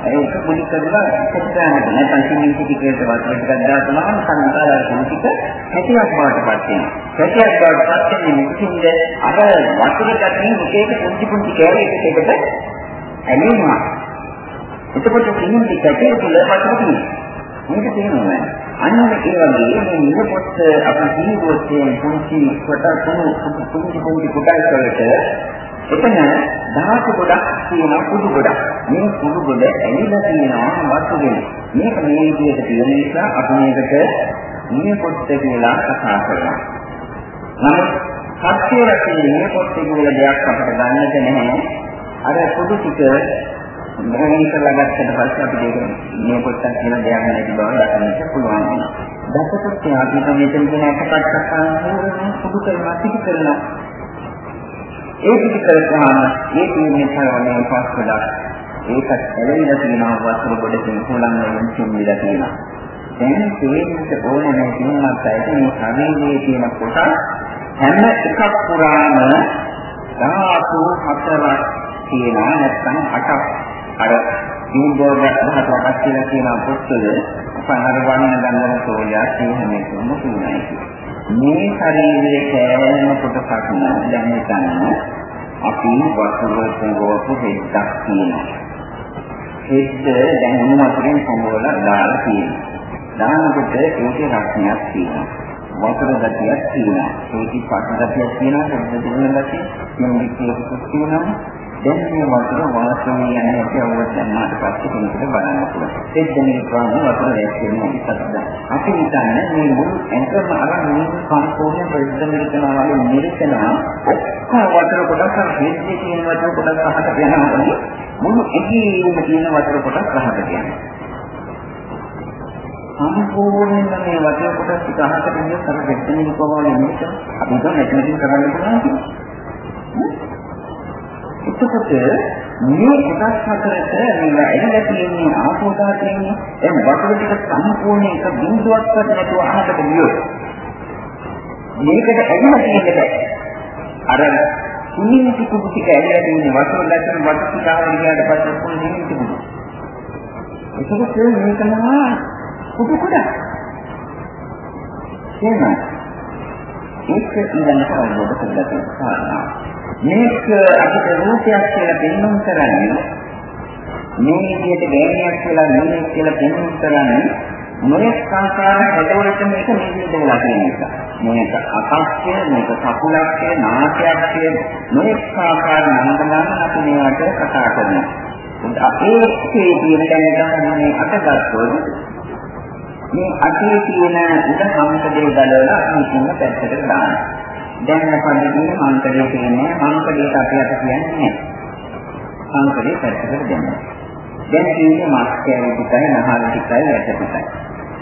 ඒක පුඩි කරලා කොටානට නැත්නම් සිමින් ටිකේට වතුර ටිකක් දාපුවම සංකාර කැණි ටික හැටියක් බවට පත් වෙනවා. හැටියක් බවට පත් වෙන්නේ මුකින්ද අර වතුර ගැටෙන මුකේක පුංචි පුංචි කැලේ එකකට ඇලෙනවා. එතකොට සිමින් ටික ඇටේ තුල වතුර තියෙනවා. මේක තේරෙනවා අන්න ඒ වගේ මේ නිරපොත් අපි ජීවිතයේ පුංචි කොට තුන පුංචි පුංචි කොටස් වලට එතන දහස ගොඩක් තියෙන කුඩු ගොඩක්. මේ කුඩු ගොඩ ඇලිලා තියෙනවා වස්තුගෙන මේක මේ විදිහට තියෙන නිසා අපි මේකට නිරපොත් කියලා කතා කරනවා. නමුත් සත්‍ය වශයෙන් නිරපොත් කියලා දෙයක් අපිට ගන්නට නැහැ. අර කුඩු ටික මෙහෙම කරලා ගත්තට පස්සේ අපිට ඒක මේ පොත්තක් කියන දෙයක් නැති බව දකින්නට පුළුවන් වෙනවා. දැකපොත් අපි මෙතන කියන එකකට සම්පූර්ණ සුදු කරනවා පිටි කරනවා. ඒ පිටි කරපුවාම ඒ කියන්නේ තරවන්නේ පස්වදා ඒකත් ඇලෙලා තියෙනවා වස්තු ගොඩකින් හොලන් වලින් සිම්බිලා තියෙනවා. දැන් තේරෙන්න ඕනේ මේ කිනවත් ඇයි මේ ශරීරයේ තියෙන කොට හැම එකක් පුරාම ධාතු හතරක් තියෙනවා නැත්නම් අටක් අර දීර්ඝව ධාතුවක් කියලා කියන පොත්වල පහර වන්න ගන්ධන සෝලියා කියන මේක මුතුනයි. මේ ශරීරයේ කෑම කොටසක් දැන් හිතන්න අපි වස්තුවකින් ගොපු හෙද්දක් තියෙනවා. හෙද්ද දැන් මොන වතුරෙන් සම්බෝල දාලා තියෙනවා. දානකොට ඒකේ රක්ණයක් තියෙනවා. වතුර ගතියක් තියෙනවා. ඒකේ පට ගතියක් තියෙනවා. පොඩ්ඩක් දුන්න ගතිය. මේ විදිහට තියෙනවා. දැන් මේ වතුර වාසනේ යන හැටි අවුවත් ගන්නාට පස්සේ කෙනෙකුට බලන්න පුළුවන්. ඒ දෙන්නේ ප්‍රාණ වතුර දැක්කේ ඉස්සද්ද. අපි හිතන්නේ මේ මුළු ඇඟම අර මේ සම්පූර්ණ ප්‍රතිදමන කරනවා වගේ නිරතනවා. ඔක්කොම වතුර කොටස් හේද්දේ කියන වතුර කොටස් අහකට යනවා. මුළු ඇඟේම තියෙන වතුර කොටස් අහකට යනවා. සම්පූර්ණයෙන්ම මේ වතුර කොටස් ටික අහකට ගියොත් අර දෙන්නේ කොහොමද මේක? අපි හිතන්නේ නැතිනම් කරන්න පුළුවන්. එතකොට මේ කොටස් හතරට මේවා එළලා තියෙන්නේ ආපෝදා තියෙන්නේ එම් වතුර ටික සම්පූර්ණ එක බිඳුවක්වත් නැතුව අහකට ගියොත් මේකට ඇදලා තියෙන්න බෑ. අර කුණින් ටික ටික ඇදලා තියෙන වතුර දැක්කම වතුර ටික ආවම ගියාට පස්සේ කුණින් ටික එතකොට මේක නවා කුඩු කුඩ එහෙනම් ඒක ඊළඟට අවබෝධ කරගන්න කාරණා. මේක අපිට රූපයක් කියලා පෙන්වන්න කරන්නේ මේ විදිහට ගෑණියක් කියලා නෙමෙයි කියලා පෙන්වන්න කරන්නේ මොනෙක් සංකාර හැදවලට මේක මේ විදිහට වෙලා තියෙන නිසා. මේක අකක්ය, මේක කකුලක්ය, නාසයක්ය, මොනෙක් ආකාර නන්දනන් අපි මේවට කතා කරනවා. අපේ තියෙන දැනගන්න මේ අටගත්තොත් මේ අටේ තියෙන උද සම්පදේ බලවලා අපි කියන පැත්තට දානවා. දැන් අපන්නේ මංකඩේ කියන්නේ මංකඩේට අපි අත කියන්නේ නැහැ. මංකඩේ පැත්තකට දෙන්න. දැන් කියන්නේ මාස් කෑම ටිකයි නහල් ටිකයි ඇට ටිකයි.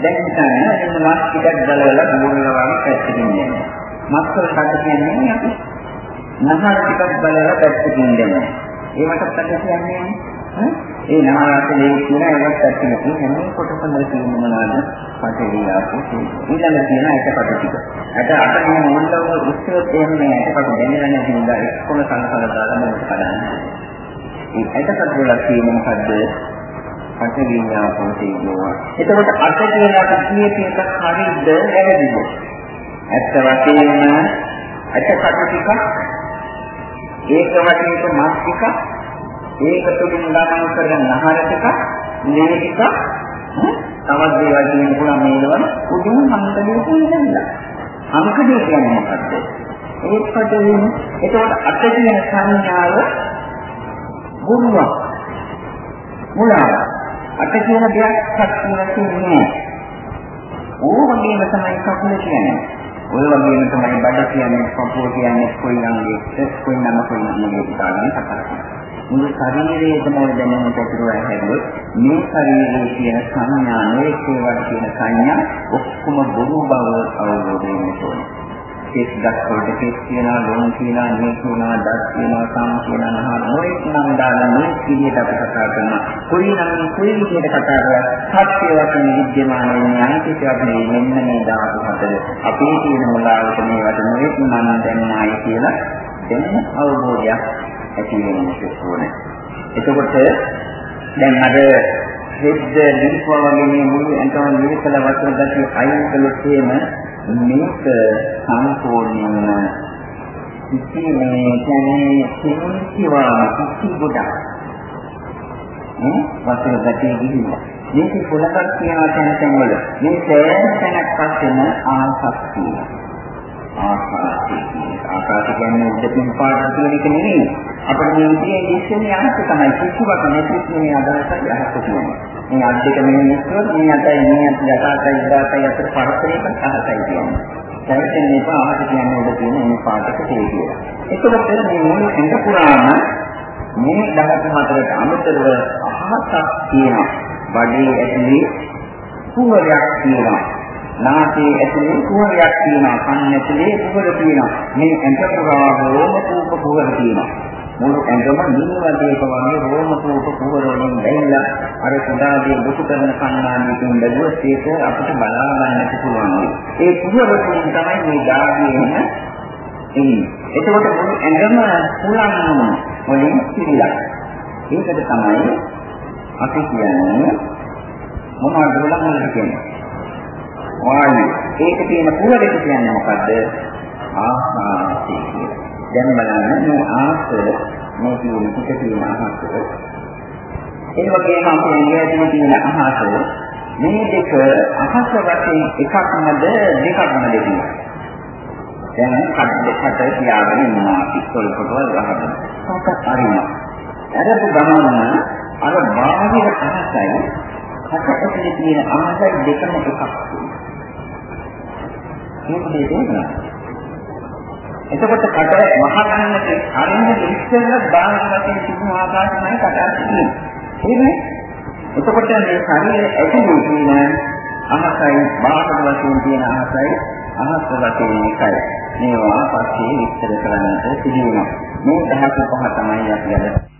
දැන් හිතන්න එන්න මාස් ටිකක් බලවලා දුරනවා වගේ පැත්තකින් දෙන්න. මාස් වලට කියන්නේ අපි නහල් ටිකක් බලලා පැත්තකින් දෙන්න. ඒකට පැත්ත කියන්නේ ඒ නාමයෙන් කියන එකත් ඇත්තම හැම කොටසම තියෙන මොනවාද? පටවි ආපෝ ඊළඟ තියෙන එකකට ටික. අට අට මේ මොනවාද උත්සවයේ එහෙම මේ එකකට දෙන්නේ නැහැ හින්දා එක්කම සංකල්ප දාලා මොකද කරන්නේ? ඒ එකකට වල තියෙන මොකද්ද? පටවි ආපෝ තියෙනවා. එතකොට අට කියන එක කීයේ එක හරියද වැරදිද? ඇත්ත වශයෙන්ම අටකට ටිකක් ඒක වශයෙන් මාස් ටිකක් ඒක තුලින් ගමන් කරන ආහාර ටික, මේ ටික, තවත් දේවල් කියන්න පුළුවන් මේවල උදුම් මන්දලේ තියෙනවා. අංකඩේ කියන්නේ මොකද්ද? ඒකට වෙන්නේ එතකොට අත කියන සංඥාව ගුරුවක්. මුලාව. අත කියන දෙයක් සත්‍යයක් නෙමෙයි. ඕවගේම තමයි කකුල කියන්නේ. ඔය වගේම තමයි බඩ කියන්නේ, කපුව කියන්නේ, කොයිලංගේ, කොයිනම කොයිනම කියන කතා කරන්නේ. මුළු ශරීරයේම දැනෙන පැතිරුවා හැදුවොත් මේ ශරීරයේ තියෙන සංඥා නොයෙක් ඒවාට තියෙන සංඥා ඔක්කොම බොරු බව අවබෝධ වෙන්න ඕනේ. කෙස් දක්වලට කෙස් කියනවා, ලොම් කියනවා, නේ කියනවා, දත් කියනවා, සම් කියනවා, නහර මොකක් නම් දාලා මේ විදිහට අපි කතා කරනවා. කුයි නම් කුයි විදිහට කතා කරලා සත්‍ය වශයෙන් විද්‍යමාන වෙන්නේ අනිත්‍යයක් නෙවෙයි මෙන්න මේ ධාතු හතර. අපේ තියෙන මුලාවට මේවට මොකක් නම් දැම්මායි කියලා දැන් අවබෝධයක් ඇති වෙන්න ඕනේ. එතකොට දැන් අර හෙද්ද ලිප්පා වගේ මේ මුළු ඇඟම නිවිසල වතුර දැකී අයින් කළොත් එහෙම මේක සම්පූර්ණයෙන්ම කිසි මේ කියන්නේ සිංහිවා කිසි ගොඩක්. නේ වතුර දැකී ගිහිල්ලා. මේක පොළකට තියනවා තැන තැන් වල. මේ සෑම තැනක් පස්සෙම ආසක්තිය. ආකාශය ආකාශ කියන්නේ උඩින් පාට තියෙන එක නෙවෙයි. අපිට මේ විදිහේ ඉස්සෙල්ලා අහස තමයි. කිසිවක් නැති මේ අදහසක් අහස තියෙනවා මේ අත් දෙක මෙහෙම ඉස්සුවොත් මේ අතයි මේ අත යටාතයි ඉදාතයි අතර පරතරයක අහසයි කියන්නේ. දැන් මේක අහස කියන්නේ උඩ තියෙන මේ පාටක තේ කියලා එතකොට මේ මුළු ඇඟ පුරාම මේ දහස් හතරට අමතරව අහසක් තියෙනවා. බඩේ ඇතුලේ කුහරයක් තියෙනවා. නාසයේ ඇතුලේ කුහරයක් තියෙනවා. කන් ඇතුලේ කුහර තියෙනවා. මේ ඇඟ පුරා රෝම කූප කුහර තියෙනවා. මුළු ඇඟම නිවදේක වගේ රෝම කූප කුහර වලින් දැයිලා අර සදාදී දුක කරන කන්නාන්‍යකින් බැලුවොත් ඒක අපිට බලා ගන්නට පුළුවන් ඒ කුහර වලින් තමයි මේ ධාර්මයේ එන්නේ එතකොට මුළු ඇඟම පුලන් වලින් පිළිලා ඒකට තමයි අපි කියන්නේ මොනවද බුලන් වල කියන්නේ වායු. ඒක තියෙන පුරදෙක කියන්නේ මොකද්ද? ආහාරය කියලා. දැන් බලන්න මේ ආහාර මේ කියන පිට තියෙන ආහාර. ඒ වගේම අපේ ඉන්දියාවේ තියෙන ආහාර මේ දෙක අහස වශයෙන් එකක්මද දෙකක්මද දෙන්නේ. දැන් කඩේකට තියාගෙන ඉන්නවා පිටකොල් කොටවල් ගහගෙන. කොටක් අරිනවා. අරපු ගමන අර බාහිර අහසයි කට ඇතුලේ තියෙන අහසයි දෙකම එකක්. මේක මේ තේරෙනවා. එතකොට කට වහගන්නට අරින්නට ඉස්සෙල්ලා බාහිර වශයෙන් තිබුණු ආකාරයමයි කට තියෙන්නේ. එහෙමනේ. එතකොට මේ ශරීරය ඇතුලේ තියෙන අහසයි බාහිර වශයෙන් තියෙන අහසයි අහස වශයෙන් එකයි. මේවා පස්සේ විස්තර කරන්නට සිදු වෙනවා. මේ දහස පහ තමයි අපි අද